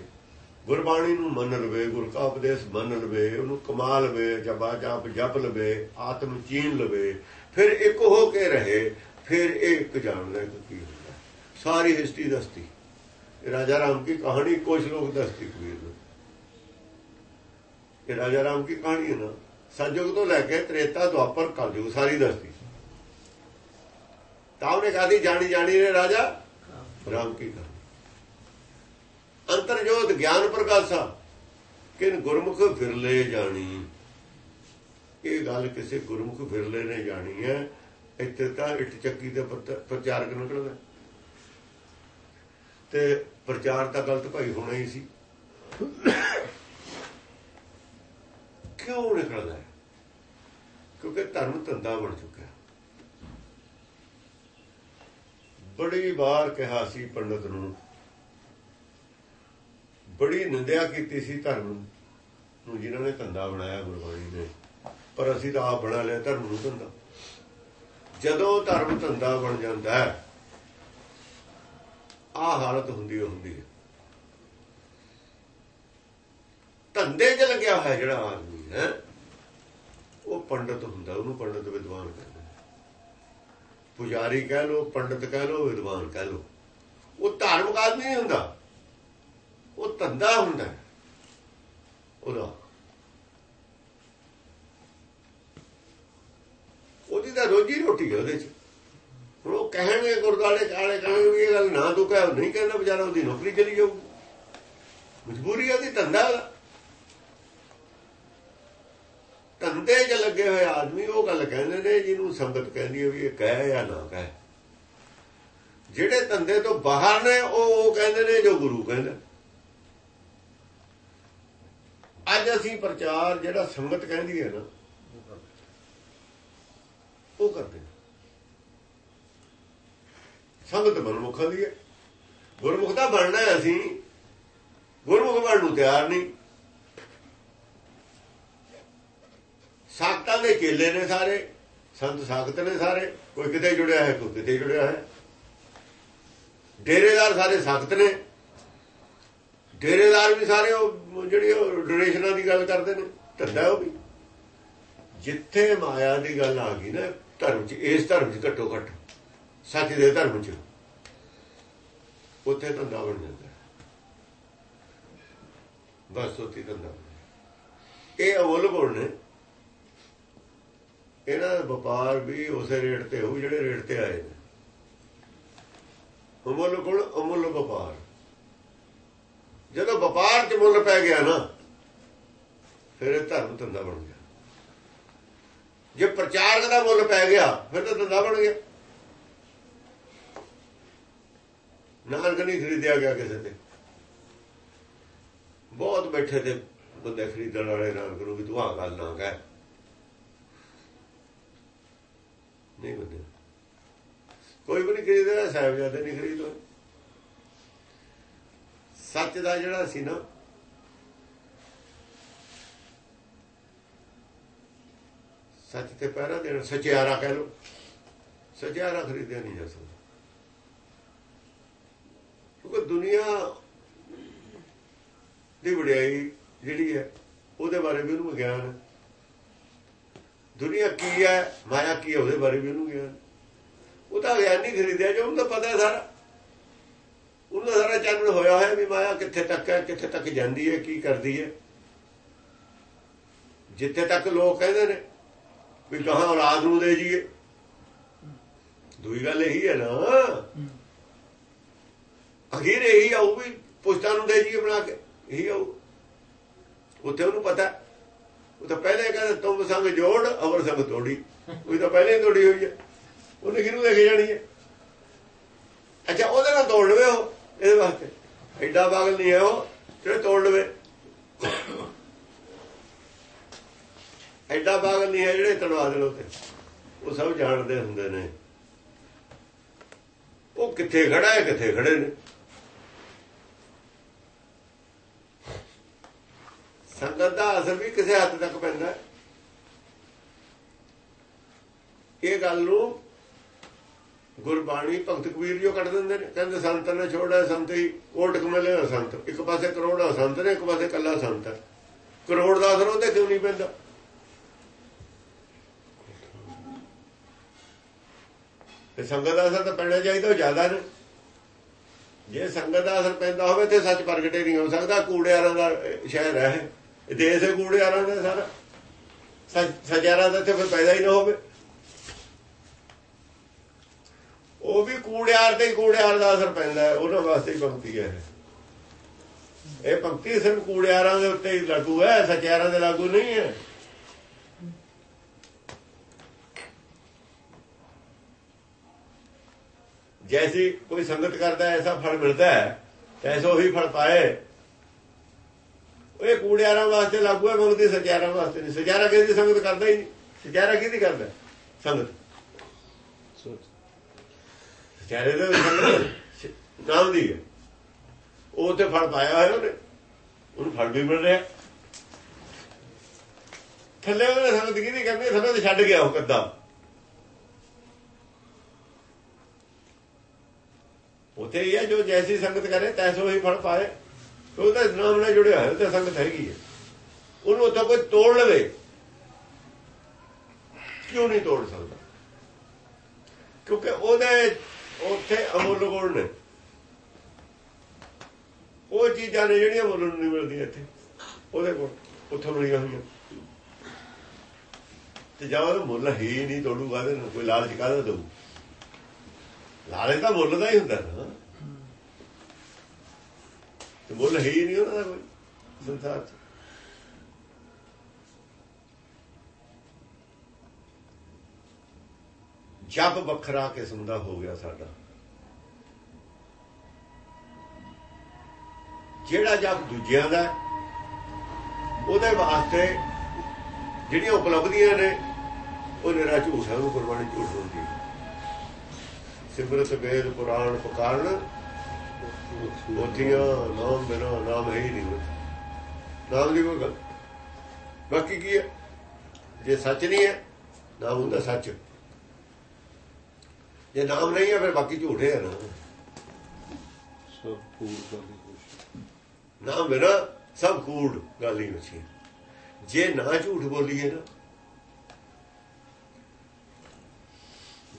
ਗੁਰਬਾਣੀ ਨੂੰ ਮੰਨ ਲਵੇ ਗੁਰ ਕਾ ਉਪਦੇਸ਼ ਮੰਨ ਲਵੇ ਉਹਨੂੰ ਕਮਾ ਲਵੇ ਜਪਾ ਜਾਪ ਜਪ ਲਵੇ, ਆਤਮ ਚੀਨ ਲਵੇ, ਫਿਰ ਇੱਕ ਹੋ ਕੇ ਰਹੇ, ਫਿਰ ਇਹ ਇੱਕ ਜਾਣਦਾ ਕਿ ਕੀ ਹੁੰਦਾ? ਸਾਰੀ ਹਿਸਟਰੀ ਦੱਸਦੀ ਰਾਜਾ ਰਾਮ ਕੀ ਕਹਾਣੀ ਕੁਝ ਲੋਕ ਦੱਸਦੀ ਕਬੀਰ ਨੂੰ ਇਹ ਰਾਜਾ ਰਾਮ ਕੀ ਕਹਾਣੀ ਹੈ ਨਾ? ਸਤਜੁਗ ਤੋਂ ਲੈ ਕੇ ਤ੍ਰੇਤਾ ਦੁਆਪਰ ਕਲਯੁਗ ਸਾਰੀ ਦੱਸਦੀ। ਤਾਂ ਉਹਨੇ ਕਹਾਦੀ ਜਾਣੀ ਜਾਣੀ ਨੇ ਰਾਜਾ, ਰਾਮ ਕੀ ਕਹਾਣੀ ਅੰਤਰ ਜੋਤ ਗਿਆਨ ਪ੍ਰਕਾਸ਼ਾ ਕਿਨ ਗੁਰਮੁਖ ਫਿਰਲੇ ਜਾਣੀ। ਇਹ ਗੱਲ ਕਿਸੇ ਗੁਰਮੁਖ ਫਿਰਲੇ ਨੇ ਜਾਣੀ ਹੈ। ਇੱਥੇ ਤਾਂ ਇੱਟ ਚੱਕੀ ਦੇ ਪ੍ਰਚਾਰਕ ਨਿਕਲਦਾ ਤੇ ਪ੍ਰਚਾਰ ਤਾਂ ਗਲਤ ਭਾਈ ਹੋਣਾ ਹੀ ਸੀ। ਕਿਉਂ ਨਿਕਲਦਾ ਕਿਉਂਕਿ ਧਰਮ ਧੰਦਾ ਬਣ ਚੁੱਕਾ ਬੜੀ ਵਾਰ ਕਿਹਾ ਸੀ ਪੰਡਤ ਨੂੰ ਬੜੀ ਨਿੰਦਿਆ ਕੀਤੀ ਸੀ ਧਰਮ ਨੂੰ ਜਿਨ੍ਹਾਂ ਨੇ ਧੰਦਾ ਬਣਾਇਆ ਗੁਰਬਾਣੀ ਨੇ ਪਰ ਅਸੀਂ ਤਾਂ ਆਪ ਬਣਾ ਲਿਆ ਧਰਮ ਨੂੰ ਧੰਦਾ। ਜਦੋਂ ਧਰਮ ਧੰਦਾ ਬਣ ਜਾਂਦਾ ਹੈ ਆ ਹਾਲਤ ਹੁੰਦੀ ਹੁੰਦੀ ਹੈ। ਧੰਦੇ 'ਚ ਲੱਗਿਆ ਹੋਇਆ ਜਿਹੜਾ ਆਦਮੀ ਹੈ, ਉਹ ਪੰਡਤ ਹੁੰਦਾ, ਉਹਨੂੰ ਪੰਡਤ ਵਿਦਵਾਨ ਕਹਿੰਦੇ ਪੁਜਾਰੀ ਕਹਿ ਲੋ ਪੰਡਤ ਕਹਿ ਲੋ ਵਿਦਵਾਨ ਕਹਿ ਲੋ ਉਹ ਧਾਰਮਿਕ ਆਦਮੀ ਨਹੀਂ ਹੁੰਦਾ। ਉਹ ਧੰਦਾ ਹੁੰਦਾ ਉਹਦਾ ਉਹਦੀ ਤਾਂ ਰੋਜੀ ਰੋਟੀ ਹੈ ਉਹਦੇ ਚ। ਹੁਣ ਉਹ ਕਹਿਣਗੇ ਗੁਰਦਾਲੇ ਕਾਲੇ ਕਹਿਣਗੇ ਵੀ ਇਹ ਗੱਲ ਨਾ ਤੂੰ ਕਹਿ, ਨਹੀਂ ਕਹਿੰਦਾ ਵਿਚਾਰਾ ਉਹਦੀ ਨੌਕਰੀ ਚਲੀ ਜਾਊਗੀ ਮਜਬੂਰੀ ਉਹਦੀ ਧੰਦਾ ਧੰਦੇ 'ਚ ਲੱਗੇ ਹੋਏ ਆਦਮੀ ਉਹ ਗੱਲ ਕਹਿੰਦੇ ਨੇ ਜਿਹਨੂੰ ਸੰਗਤ ਕਹਿੰਦੀ ਹੈ ਵੀ ਇਹ ਕਹਿ ਜਾਂ ਨਾ ਕਹਿ। ਜਿਹੜੇ ਧੰਦੇ ਤੋਂ ਬਾਹਰ ਨੇ ਉਹ ਉਹ ਕਹਿੰਦੇ ਨੇ ਜੋ ਗੁਰੂ ਕਹਿੰਦਾ ਅੱਜ ਅਸੀਂ ਪ੍ਰਚਾਰ ਜਿਹੜਾ ਸੰਗਤ ਕਹਿੰਦੀ ਹੈ ਨਾ, ਉਹ ਕਰਦੇ। ਸੰਗਤ ਗੁਰਮੁਖਾਂ ਦੀ ਹੈ। ਗੁਰਮੁਖ ਦਾ ਬਣਨਾ ਹੈ ਅਸੀਂ। ਗੁਰਮੁਖ ਬਣਨ ਨੂੰ ਤਿਆਰ ਨਹੀਂ। ਸਾਖਤਾਂ ਦੇ ਕੇਲੇ ਨੇ ਸਾਰੇ। ਸੰਤ ਸਾਖਤ ਨੇ ਸਾਰੇ। ਕੋਈ ਕਿਤੇ ਜੁੜਿਆ ਹੈ, ਕੋਈ ਕਿਤੇ ਜੁੜਿਆ ਹੈ। ਡੇਰੇਦਾਰ ਸਾਰੇ ਸਾਖਤ ਨੇ। ਡੇਰੇਦਾਰ ਵੀ ਸਾਰੇ ਉਹ ਜਿਹੜੀ ਡੋਨੇਸ਼ਨਾਂ ਦੀ ਗੱਲ ਕਰਦੇ ਨੇ, ਧੰਦਾ ਉਹ ਵੀ। ਜਿੱਥੇ ਮਾਇਆ ਦੀ ਗੱਲ ਆ ਗਈ ਨਾ, ਧਰਮ 'ਚ, ਇਸ ਧਰਮ 'ਚ ਘੱਟੋ ਘੱਟ, ਸੱਚ ਦੇ ਧਰਮ 'ਚ, ਉੱਥੇ ਧੰਦਾ ਬਣ ਜਾਂਦਾ। ਬਸ ਉੱਥੇ ਧੰਦਾ ਇਹ ਅਵਲ ਗੁਣ ਨੇ। ਇਹਨਾਂ ਦਾ ਵਪਾਰ ਵੀ ਉਸੇ ਰੇਟ ਤੇ ਹੋਊ, ਜਿਹੜੇ ਰੇਟ ਤੇ ਆਏ ਨੇ। ਅਮੁੱਲ ਗੁਣ ਅਮੁੱਲ ਵਪਾਰ। ਜਦੋਂ ਵਪਾਰ 'ਚ ਮੁੱਲ ਪੈ ਗਿਆ ਨਾ, ਫਿਰ ਇਹ ਧਰਮ ਧੰਦਾ ਬਣ ਗਿਆ। ਜੇ ਪ੍ਰਚਾਰਕ ਦਾ ਮੁੱਲ ਪੈ ਗਿਆ, ਫਿਰ ਤਾਂ ਧੰਦਾ ਬਣ ਗਿਆ। ਨਾਨਕ ਨਹੀਂ ਖਰੀਦਿਆ ਗਿਆ ਕਿਸੇ ਤੇ। ਬਹੁਤ ਬੈਠੇ ਤੇ ਬੰਦੇ ਖਰੀਦਣ ਵਾਲੇ ਨਾਨਕ ਨੂੰ ਵੀ ਤੂੰ ਆ ਗੱਲ ਨਾ ਕਹਿ। ਨਹੀਂ ਬੰਦੇ। ਕੋਈ ਵੀ ਨਹੀਂ ਖਰੀਦਦਾ, ਸਾਹਿਬਜ਼ਾਦੇ ਨਹੀਂ ਖਰੀਦੋ ਸੱਚ ਦਾ ਜਿਹੜਾ ਸੀ ਨਾ, ਸੱਚ ਤੇ ਪਹਿਰਾ ਦੇਣਾ, ਸਚਿਆਰਾ ਕਹਿ ਲੋ ਸਚਿਆਰਾ ਖਰੀਦਿਆ ਨਹੀਂ ਜਾ ਸਕਦਾ। ਕਿਉਂਕਿ ਦੁਨੀਆ ਦੀ ਵਡਿਆਈ ਜਿਹੜੀ ਹੈ, ਉਹਦੇ ਬਾਰੇ ਵੀ ਉਹਨੂੰ ਗਿਆਨ ਹੈ। ਦੁਨੀਆ ਕੀ ਹੈ, ਮਾਇਆ ਕੀ ਹੈ, ਉਹਦੇ ਬਾਰੇ ਵੀ ਉਹਨੂੰ ਗਿਆਨ ਉਹ ਤਾਂ ਗਿਆਨ ਨਹੀਂ ਖਰੀਦਿਆ, ਜੋ ਉਹਨੂੰ ਤਾਂ ਪਤਾ ਹੈ ਸਾਰਾ। ਉਹਨੂੰ ਸਾਰਾ ਚਾਨਣ ਹੋਇਆ ਹੋਇਆ ਵੀ ਮਾਇਆ ਕਿੱਥੇ ਤੱਕ ਹੈ, ਕਿੱਥੇ ਤੱਕ ਜਾਂਦੀ ਹੈ, ਕੀ ਕਰਦੀ ਹੈ। ਜਿੱਥੇ ਤੱਕ ਲੋਕ ਕਹਿੰਦੇ ਨੇ ਵੀ ਕਹਾਂ ਔਲਾਦ ਨੂੰ ਦੇ ਜੀਏ। ਦੂਈ ਗੱਲ ਇਹੀ ਹੈ ਨਾ। ਅਖੀਰ ਇਹੀ ਆਊ ਵੀ ਪੁਸ਼ਤਾਂ ਨੂੰ ਦੇ ਜੀਏ ਬਣਾ ਕੇ। ਇਹੀ ਆਊ ਉੱਥੇ ਉਹਨੂੰ ਪਤਾ। ਹੈ। ਉਹ ਤਾਂ ਪਹਿਲੇ ਕਹਿੰਦਾ, ਤੁਮ ਸੰਗ ਜੋੜ, ਅਵਰ ਸੰਗ ਤੋੜੀ। ਉਹ ਤਾਂ ਪਹਿਲੇ ਹੀ ਤੋੜੀ ਹੋਈ ਹੈ। ਉਹਨੇ ਕਿਹਨੂੰ ਦੇ ਕੇ ਜਾਣੀ ਹੈ? ਅੱਛਾ, ਉਹਦੇ ਨਾਲ ਤੋੜ ਲਵੇ ਉਹ ਇਹਦੇ ਵਾਸਤੇ। ਐਡਾ ਪਾਗਲ ਨਹੀਂ ਹੈ ਉਹ, ਜਿਹੜੇ ਤੋੜ ਲਵੇ। ਐਡਾ ਪਾਗਲ ਨਹੀਂ ਹੈ ਜਿਹੜੇ ਤੜਵਾ ਦੇਣ ਉੱਤੇ। ਉਹ ਸਭ ਜਾਣਦੇ ਹੁੰਦੇ ਨੇ। ਉਹ ਕਿੱਥੇ ਖੜਾ ਹੈ, ਕਿੱਥੇ ਖੜੇ ਨੇ। ਸੰਗਤ ਦਾ ਅਸਰ ਵੀ ਕਿਸੇ ਹੱਦ ਤੱਕ ਪੈਂਦਾ ਇਹ ਗੱਲ ਨੂੰ ਗੁਰਬਾਣੀ ਭਗਤ ਕਬੀਰ ਜੋ ਕੱਢ ਦਿੰਦੇ ਨੇ। ਕਹਿੰਦੇ ਸੰਤ ਨੇ ਛੋੜਿਆ, ਸੰਤ ਹੀ ਕੋਟ ਕਮਲੇ ਦਾ ਸੰਤ। ਇੱਕ ਪਾਸੇ ਕਰੋੜਾ ਸੰਤ ਨੇ, ਇੱਕ ਪਾਸੇ ਕੱਲਾ ਸੰਤ ਹੈ। ਕਰੋੜ ਦਾ ਅਸਰ ਉਹਦੇ ਕਿਉਂ ਨਹੀਂ ਪੈਂਦਾ? ਤੇ ਸੰਗਤ ਦਾ ਅਸਰ ਤਾਂ ਪੈਣਾ ਚਾਹੀਦਾ, ਉਹ ਜ਼ਿਆਦਾ ਨੇ। ਜੇ ਸੰਗਤ ਦਾ ਅਸਰ ਪੈਂਦਾ ਹੋਵੇ ਤੇ ਸੱਚ ਪ੍ਰਗਟੇ ਨਹੀਂ ਹੋ ਸਕਦਾ। ਕੂੜਿਆਰਾਂ ਦਾ ਸ਼ਹਿਰ ਹੈ। ਦੇਸ਼ ਹੈ ਕੂੜਿਆਰਾਂ ਦਾ ਸਾਰਾ। ਸੱਚ- ਸੱਚਿਆਰਾਂ ਦਾ ਤੇ ਫਿਰ ਪੈਦਾ ਹੀ ਨਾ ਹੋਵੇ। ਉਹ ਵੀ ਕੂੜਿਆਰ ਤੇ ਕੂੜਿਆਰ ਦਾ ਅਸਰ ਪੈਂਦਾ ਹੈ ਉਹਨਾਂ ਵਾਸਤੇ ਹੀ ਪੰਕਤੀ ਹੈ। ਇਹ। ਪੰਕਤੀ ਸਿਰਫ ਕੂੜਿਆਰਾਂ ਦੇ ਉੱਤੇ ਹੀ ਲਾਗੂ ਹੈ ਸਚਿਆਰਾਂ ਦੇ ਲਾਗੂ ਨਹੀਂ ਹੈ। ਜੈਸੀ ਕੋਈ ਸੰਗਤ ਕਰਦਾ ਹੈ, ਐਸਾ ਫਲ ਮਿਲਦਾ ਹੈ ਐਸੋ ਹੀ ਫਲ ਪਾਏ। ਇਹ ਕੂੜਿਆਰਾਂ ਵਾਸਤੇ ਲਾਗੂ ਹੈ ਮੰਗਦੀ ਸੱਚਿਆਰਾਂ ਵਾਸਤੇ ਨਹੀਂ। ਸੱਚਿਆਰਾ ਕਿਹਦੀ ਸੰਗਤ ਕਰਦਾ ਹੀ ਨਹੀਂ। ਸੱਚਿਆਰਾ ਕਿਹਦੀ ਕਰਦਾ ਸੰਗਤ। ਚਾਰੇ ਦੇ ਸੰਗਤ ਨਾਮ ਹੈ। ਉਹ ਤੇ ਫਲ ਪਾਇਆ ਹੋਇਆ ਉਹਨੇ। ਉਹਨੂੰ ਫਲ ਵੀ ਮਿਲ ਰਿਹਾ। ਥੱਲੇ ਉਹਨੇ ਸੰਗਤ ਕਿਹਦੀ ਕਰਨੀ ਹੈ? ਛੱਡ ਗਿਆ ਉਹ ਕੱਦਾ। ਉਥੇ ਹੀ ਜੋ ਜੈਸੀ ਸੰਗਤ ਕਰੇ, ਤੈਸੋ ਹੀ ਫਲ ਪਾਏ। ਉਹ ਤਾਂ ਨਾਮ ਨਾਲ ਜੁੜਿਆ ਹੋਇਆ, ਉਹ ਤਾਂ ਸੰਗਤ ਹੈਗੀ ਹੈ। ਉਹਨੂੰ ਉੱਥੋਂ ਕੋਈ ਤੋੜ ਲਵੇ। ਕਿਉਂ ਨਹੀਂ ਤੋੜ ਸਕਦਾ? ਕਿਉਂਕਿ ਉਹਦੇ ਉੱਥੇ ਅਮੁੱਲ ਗੁਣ ਨੇ। ਉਹ ਚੀਜ਼ਾਂ ਨੇ ਜਿਹੜੀਆਂ ਮੁੱਲ ਨੂੰ ਨਹੀਂ ਮਿਲਦੀਆਂ ਇੱਥੇ। ਉਹਦੇ ਕੋਲ ਉੱਥੋਂ ਮਿਲੀਆਂ ਹੋਈਆਂ। ਤੇ ਜਾਂ ਉਹਦਾ ਮੁੱਲ ਹੀ ਨਹੀਂ ਤੋੜੂਗਾ ਤੇ ਕੋਈ ਲਾਲਚ ਕਾਹਦਾ ਦਊ? ਲਾਲਚ ਤਾਂ ਮੁੱਲ ਦਾ ਹੀ ਹੁੰਦਾ ਨਾ। ਤੇ ਮੁੱਲ ਹੀ ਨਹੀਂ ਉਹਨਾਂ ਦਾ ਕੋਈ ਸੰਸਾਰ 'ਚ। ਜਪ ਵੱਖਰਾ ਕਿਸਮ ਦਾ ਹੋ ਗਿਆ ਸਾਡਾ। ਜਿਹੜਾ ਜਪ ਦੂਜਿਆਂ ਦਾ ਉਹਦੇ ਵਾਸਤੇ ਜਿਹੜੀਆਂ ਉਪਲਬਧੀਆਂ ਨੇ, ਉਹ ਨਿਰਾ ਝੂਠ ਹੈ ਉਹ ਕੁਰਬਾਨੀ ਝੂਠ ਹੁੰਦੀ ਹੈ। ਸਿਮਰਤ, ਵੇਦ, ਪੁਰਾਣ ਪਕਾਰਨ ਮੋਤੀਆਂ ਨਾਮ ਬਿਨਾ, ਨਾਮ ਹੈ ਹੀ ਨਹੀਂ ਨਾਮ ਦੀ ਕੋਈ ਗੱਲ। ਬਾਕੀ ਕੀ ਹੈ? ਜੇ ਸੱਚ ਨਹੀਂ ਹੈ, ਨਾਮ ਹੁੰਦਾ ਸੱਚ। ਜੇ ਨਾਮ ਨਹੀਂ ਹੈ ਫਿਰ ਬਾਕੀ ਝੂਠੇ ਹੈ ਨਾ। ਸਭ ਪੂਰ ਕਰਨੀ ਕੋਸ਼ਿਸ਼ ਨਾਮ ਬਿਨਾ ਸਭ ਕੂੜ ਗੱਲ ਵਿੱਚ ਜੇ ਨਾ ਝੂਠ ਬੋਲੀਏ ਨਾ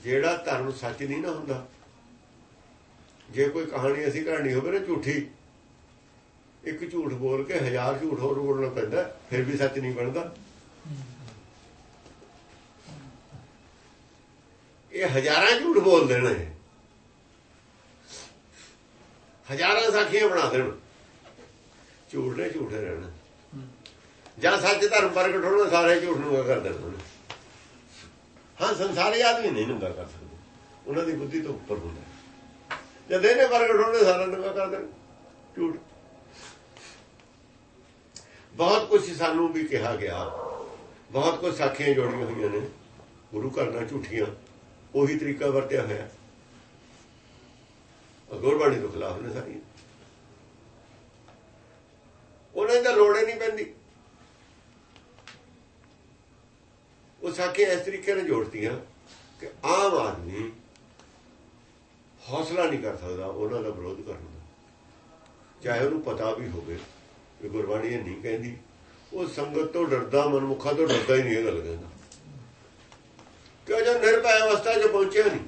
ਜਿਹੜਾ ਧਰਮ ਸੱਚ ਨਹੀਂ ਨਾ ਹੁੰਦਾ ਜੇ ਕੋਈ ਕਹਾਣੀ ਅਸੀਂ ਕਹਾਣੀ ਹੋਵੇ ਨਾ ਝੂਠੀ ਇੱਕ ਝੂਠ ਬੋਲ ਕੇ ਹਜ਼ਾਰ ਝੂਠ ਹੋਰ ਬੋਲਣਾ ਪੈਂਦਾ ਫਿਰ ਵੀ ਸੱਚ ਨਹੀਂ ਬਣਦਾ। ਇਹ ਹਜ਼ਾਰਾਂ ਝੂਠ ਬੋਲ ਦੇਣੇ ਹਜ਼ਾਰਾਂ ਸਾਖੀਆਂ ਬਣਾ ਦੇਣ। ਝੂਠ ਨੇ ਝੂਠੇ ਰਹਿਣਾ। ਜਾਂ ਸੱਚ ਧਰਮ ਪ੍ਰਗਟ ਹੋਣਾ, ਸਾਰੇ ਝੂਠ ਨੂੰ ਕਰ ਦੇਣਾ ਉਹਨੇ। ਹਾਂ, ਸੰਸਾਰੀ ਆਦਮੀ ਨਹੀਂ ਨੰਗਾ ਕਰ ਸਕਦੇ। ਉਹਨਾਂ ਦੀ ਬੁੱਧੀ ਤੋਂ ਉੱਪਰ ਹੁੰਦਾ। ਜਦ ਇਹਨੇ ਪ੍ਰਗਟ ਹੋਣੇ, ਸਾਰਾ ਨੰਗਾ ਕਰ ਦੇਣ। ਝੂਠ। ਬਹੁਤ ਕੁਝ ਸਾਨੂੰ ਵੀ ਕਿਹਾ ਗਿਆ। ਬਹੁਤ ਕੁਝ ਸਾਖੀਆਂ ਜੋੜੀਆਂ ਹੋਈਆਂ ਨੇ। ਗੁਰੂ ਘਰ ਨਾਲ ਝੂਠੀਆਂ। ਉਹੀ ਤਰੀਕਾ ਵਰਤਿਆ ਹੋਇਆ। ਗੁਰਬਾਣੀ ਤੋਂ ਖਿਲਾਫ ਨੇ ਸਾਰੀਆਂ। ਉਹਨਾਂ ਦੀ ਤਾਂ ਲੋੜ ਹੀ ਨਹੀਂ ਪੈਂਦੀ। ਉਹ ਸਾਖੀਆਂ ਇਸ ਤਰੀਕੇ ਨਾਲ ਜੋੜਦੀਆਂ ਕਿ ਆਮ ਆਦਮੀ ਹੌਸਲਾ ਨਹੀਂ ਕਰ ਸਕਦਾ ਉਹਨਾਂ ਦਾ ਵਿਰੋਧ ਕਰਨ ਦਾ। ਚਾਹੇ ਉਹਨੂੰ ਪਤਾ ਵੀ ਹੋਵੇ ਕਿ ਗੁਰਬਾਣੀ ਇਹ ਨਹੀਂ ਕਹਿੰਦੀ। ਉਹ ਸੰਗਤ ਤੋਂ ਡਰਦਾ, ਮਨਮੁਖਾ ਤੋਂ ਡਰਦਾ ਹੀ ਨਹੀਂ ਇਹ ਗੱਲ ਕਹਿੰਦਾ। ਕਿ ਉਹ ਜੋ ਨਿਰਭੈ ਅਵਸਥਾ 'ਚ ਪਹੁੰਚਿਆ ਨਹੀਂ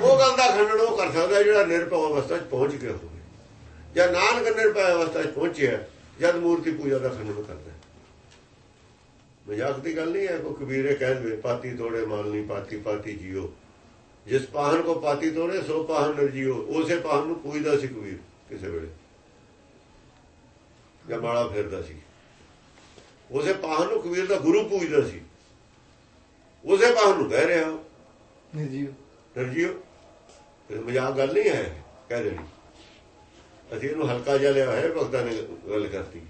ਉਹ ਗੱਲ ਦਾ ਖੰਡਨ ਉਹ ਕਰ ਸਕਦਾ ਜਿਹੜਾ ਨਿਰਭੈ ਅਵਸਥਾ 'ਚ ਪਹੁੰਚ ਗਿਆ ਹੋਵੇ। ਜਾਂ ਨਾਨਕ ਨਿਰਭੈ ਅਵਸਥਾ 'ਚ ਪਹੁੰਚਿਆ, ਜਦ ਮੂਰਤੀ ਪੂਜਾ ਦਾ ਖੰਡਨ ਕਰਦਾ। ਮਜ਼ਾਕ ਦੀ ਗੱਲ ਨਹੀਂ ਹੈ ਕੋ ਕਬੀਰੇ ਕਹਿੰਦੇ ਪਾਤੀ ਤੋੜੇ ਮਾਲਨੀ, ਪਾਤੀ ਪਾਤੀ ਜੀਓ। ਜਿਸ ਪਾਹਨ ਕੋ ਪਾਤੀ ਤੋੜੇ, ਸੋ ਪਾਹਨ ਨਰ ਉਸੇ ਪਾਹਨ ਨੂੰ ਪੂਜਦਾ ਸੀ ਕਬੀਰ ਕਿਸੇ ਵੇਲੇ। ਜਾਂ ਮਾਲਾ ਫੇਰਦਾ ਸੀ। ਉਸੇ ਪਾਹਨ ਨੂੰ ਕਬੀਰ ਦਾ ਗੁਰੂ ਪੂਜਦਾ ਸੀ। ਉਸੇ ਪਾਹਨ ਨੂੰ ਕਹਿ ਰਿਹਾ। ਨਿਰਜੀਵ ਨਰਜੀਓ ਇਹ ਮਜ਼ਾਕ ਗੱਲ ਨਹੀਂ ਹੈ ਕਹਿ ਦੇਣੀ। ਅਸੀਂ ਇਹਨੂੰ ਹਲਕਾ ਜਿਹਾ ਲਿਆ ਹੈ ਭਗਤਾਂ ਨੇ ਗੱਲ ਕਰਤੀ।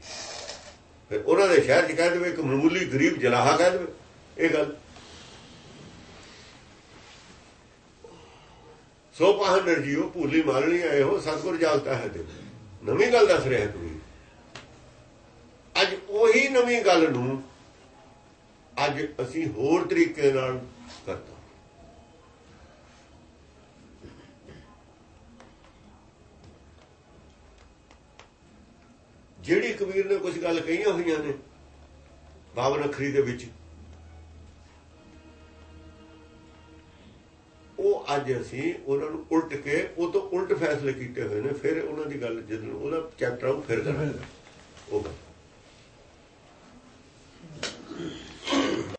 ਫਿਰ ਉਹਨਾਂ ਦੇ ਸ਼ਹਿਰ 'ਚ ਕਹਿ ਦੇਵੇ ਇੱਕ ਮਾਮੂਲੀ ਗਰੀਬ ਜਲਾਹਾ ਕਹਿ ਦੇਵੇ ਇਹ ਗੱਲ। ਸੋ ਪਾਹਨ ਨਰਜੀਓ ਭੂਲੀ ਮਾਲਣੀ ਆਏ ਹੋ ਸਤਗੁਰ ਜਾਗਤਾ ਹੈ ਤੇ। ਨਵੀਂ ਗੱਲ ਦੱਸ ਰਿਹਾ ਤੂੰ ਅੱਜ ਉਹੀ ਨਵੀਂ ਗੱਲ ਨੂੰ ਅੱਜ ਅਸੀਂ ਹੋਰ ਤਰੀਕੇ ਨਾਲ ਕਰਤਾ। ਜਿਹੜੀ ਕਬੀਰ ਨੇ ਕੁਝ ਗੱਲ ਕਹੀਆਂ ਹੋਈਆਂ ਨੇ ਬਾਵਨ ਅੱਖਰੀ ਦੇ ਵਿੱਚ ਉਹ ਅੱਜ ਅਸੀਂ ਉਹਨਾਂ ਨੂੰ ਉਲਟ ਕੇ ਉਹ ਤੋਂ ਉਲਟ ਫੈਸਲੇ ਕੀਤੇ ਹੋਏ ਨੇ ਫਿਰ ਉਹਨਾਂ ਦੀ ਗੱਲ ਜਦੋਂ ਉਹਦਾ ਚੈਪਟਰ ਆਉ ਫਿਰ ਕਰਾਂਗੇ। ਉਹ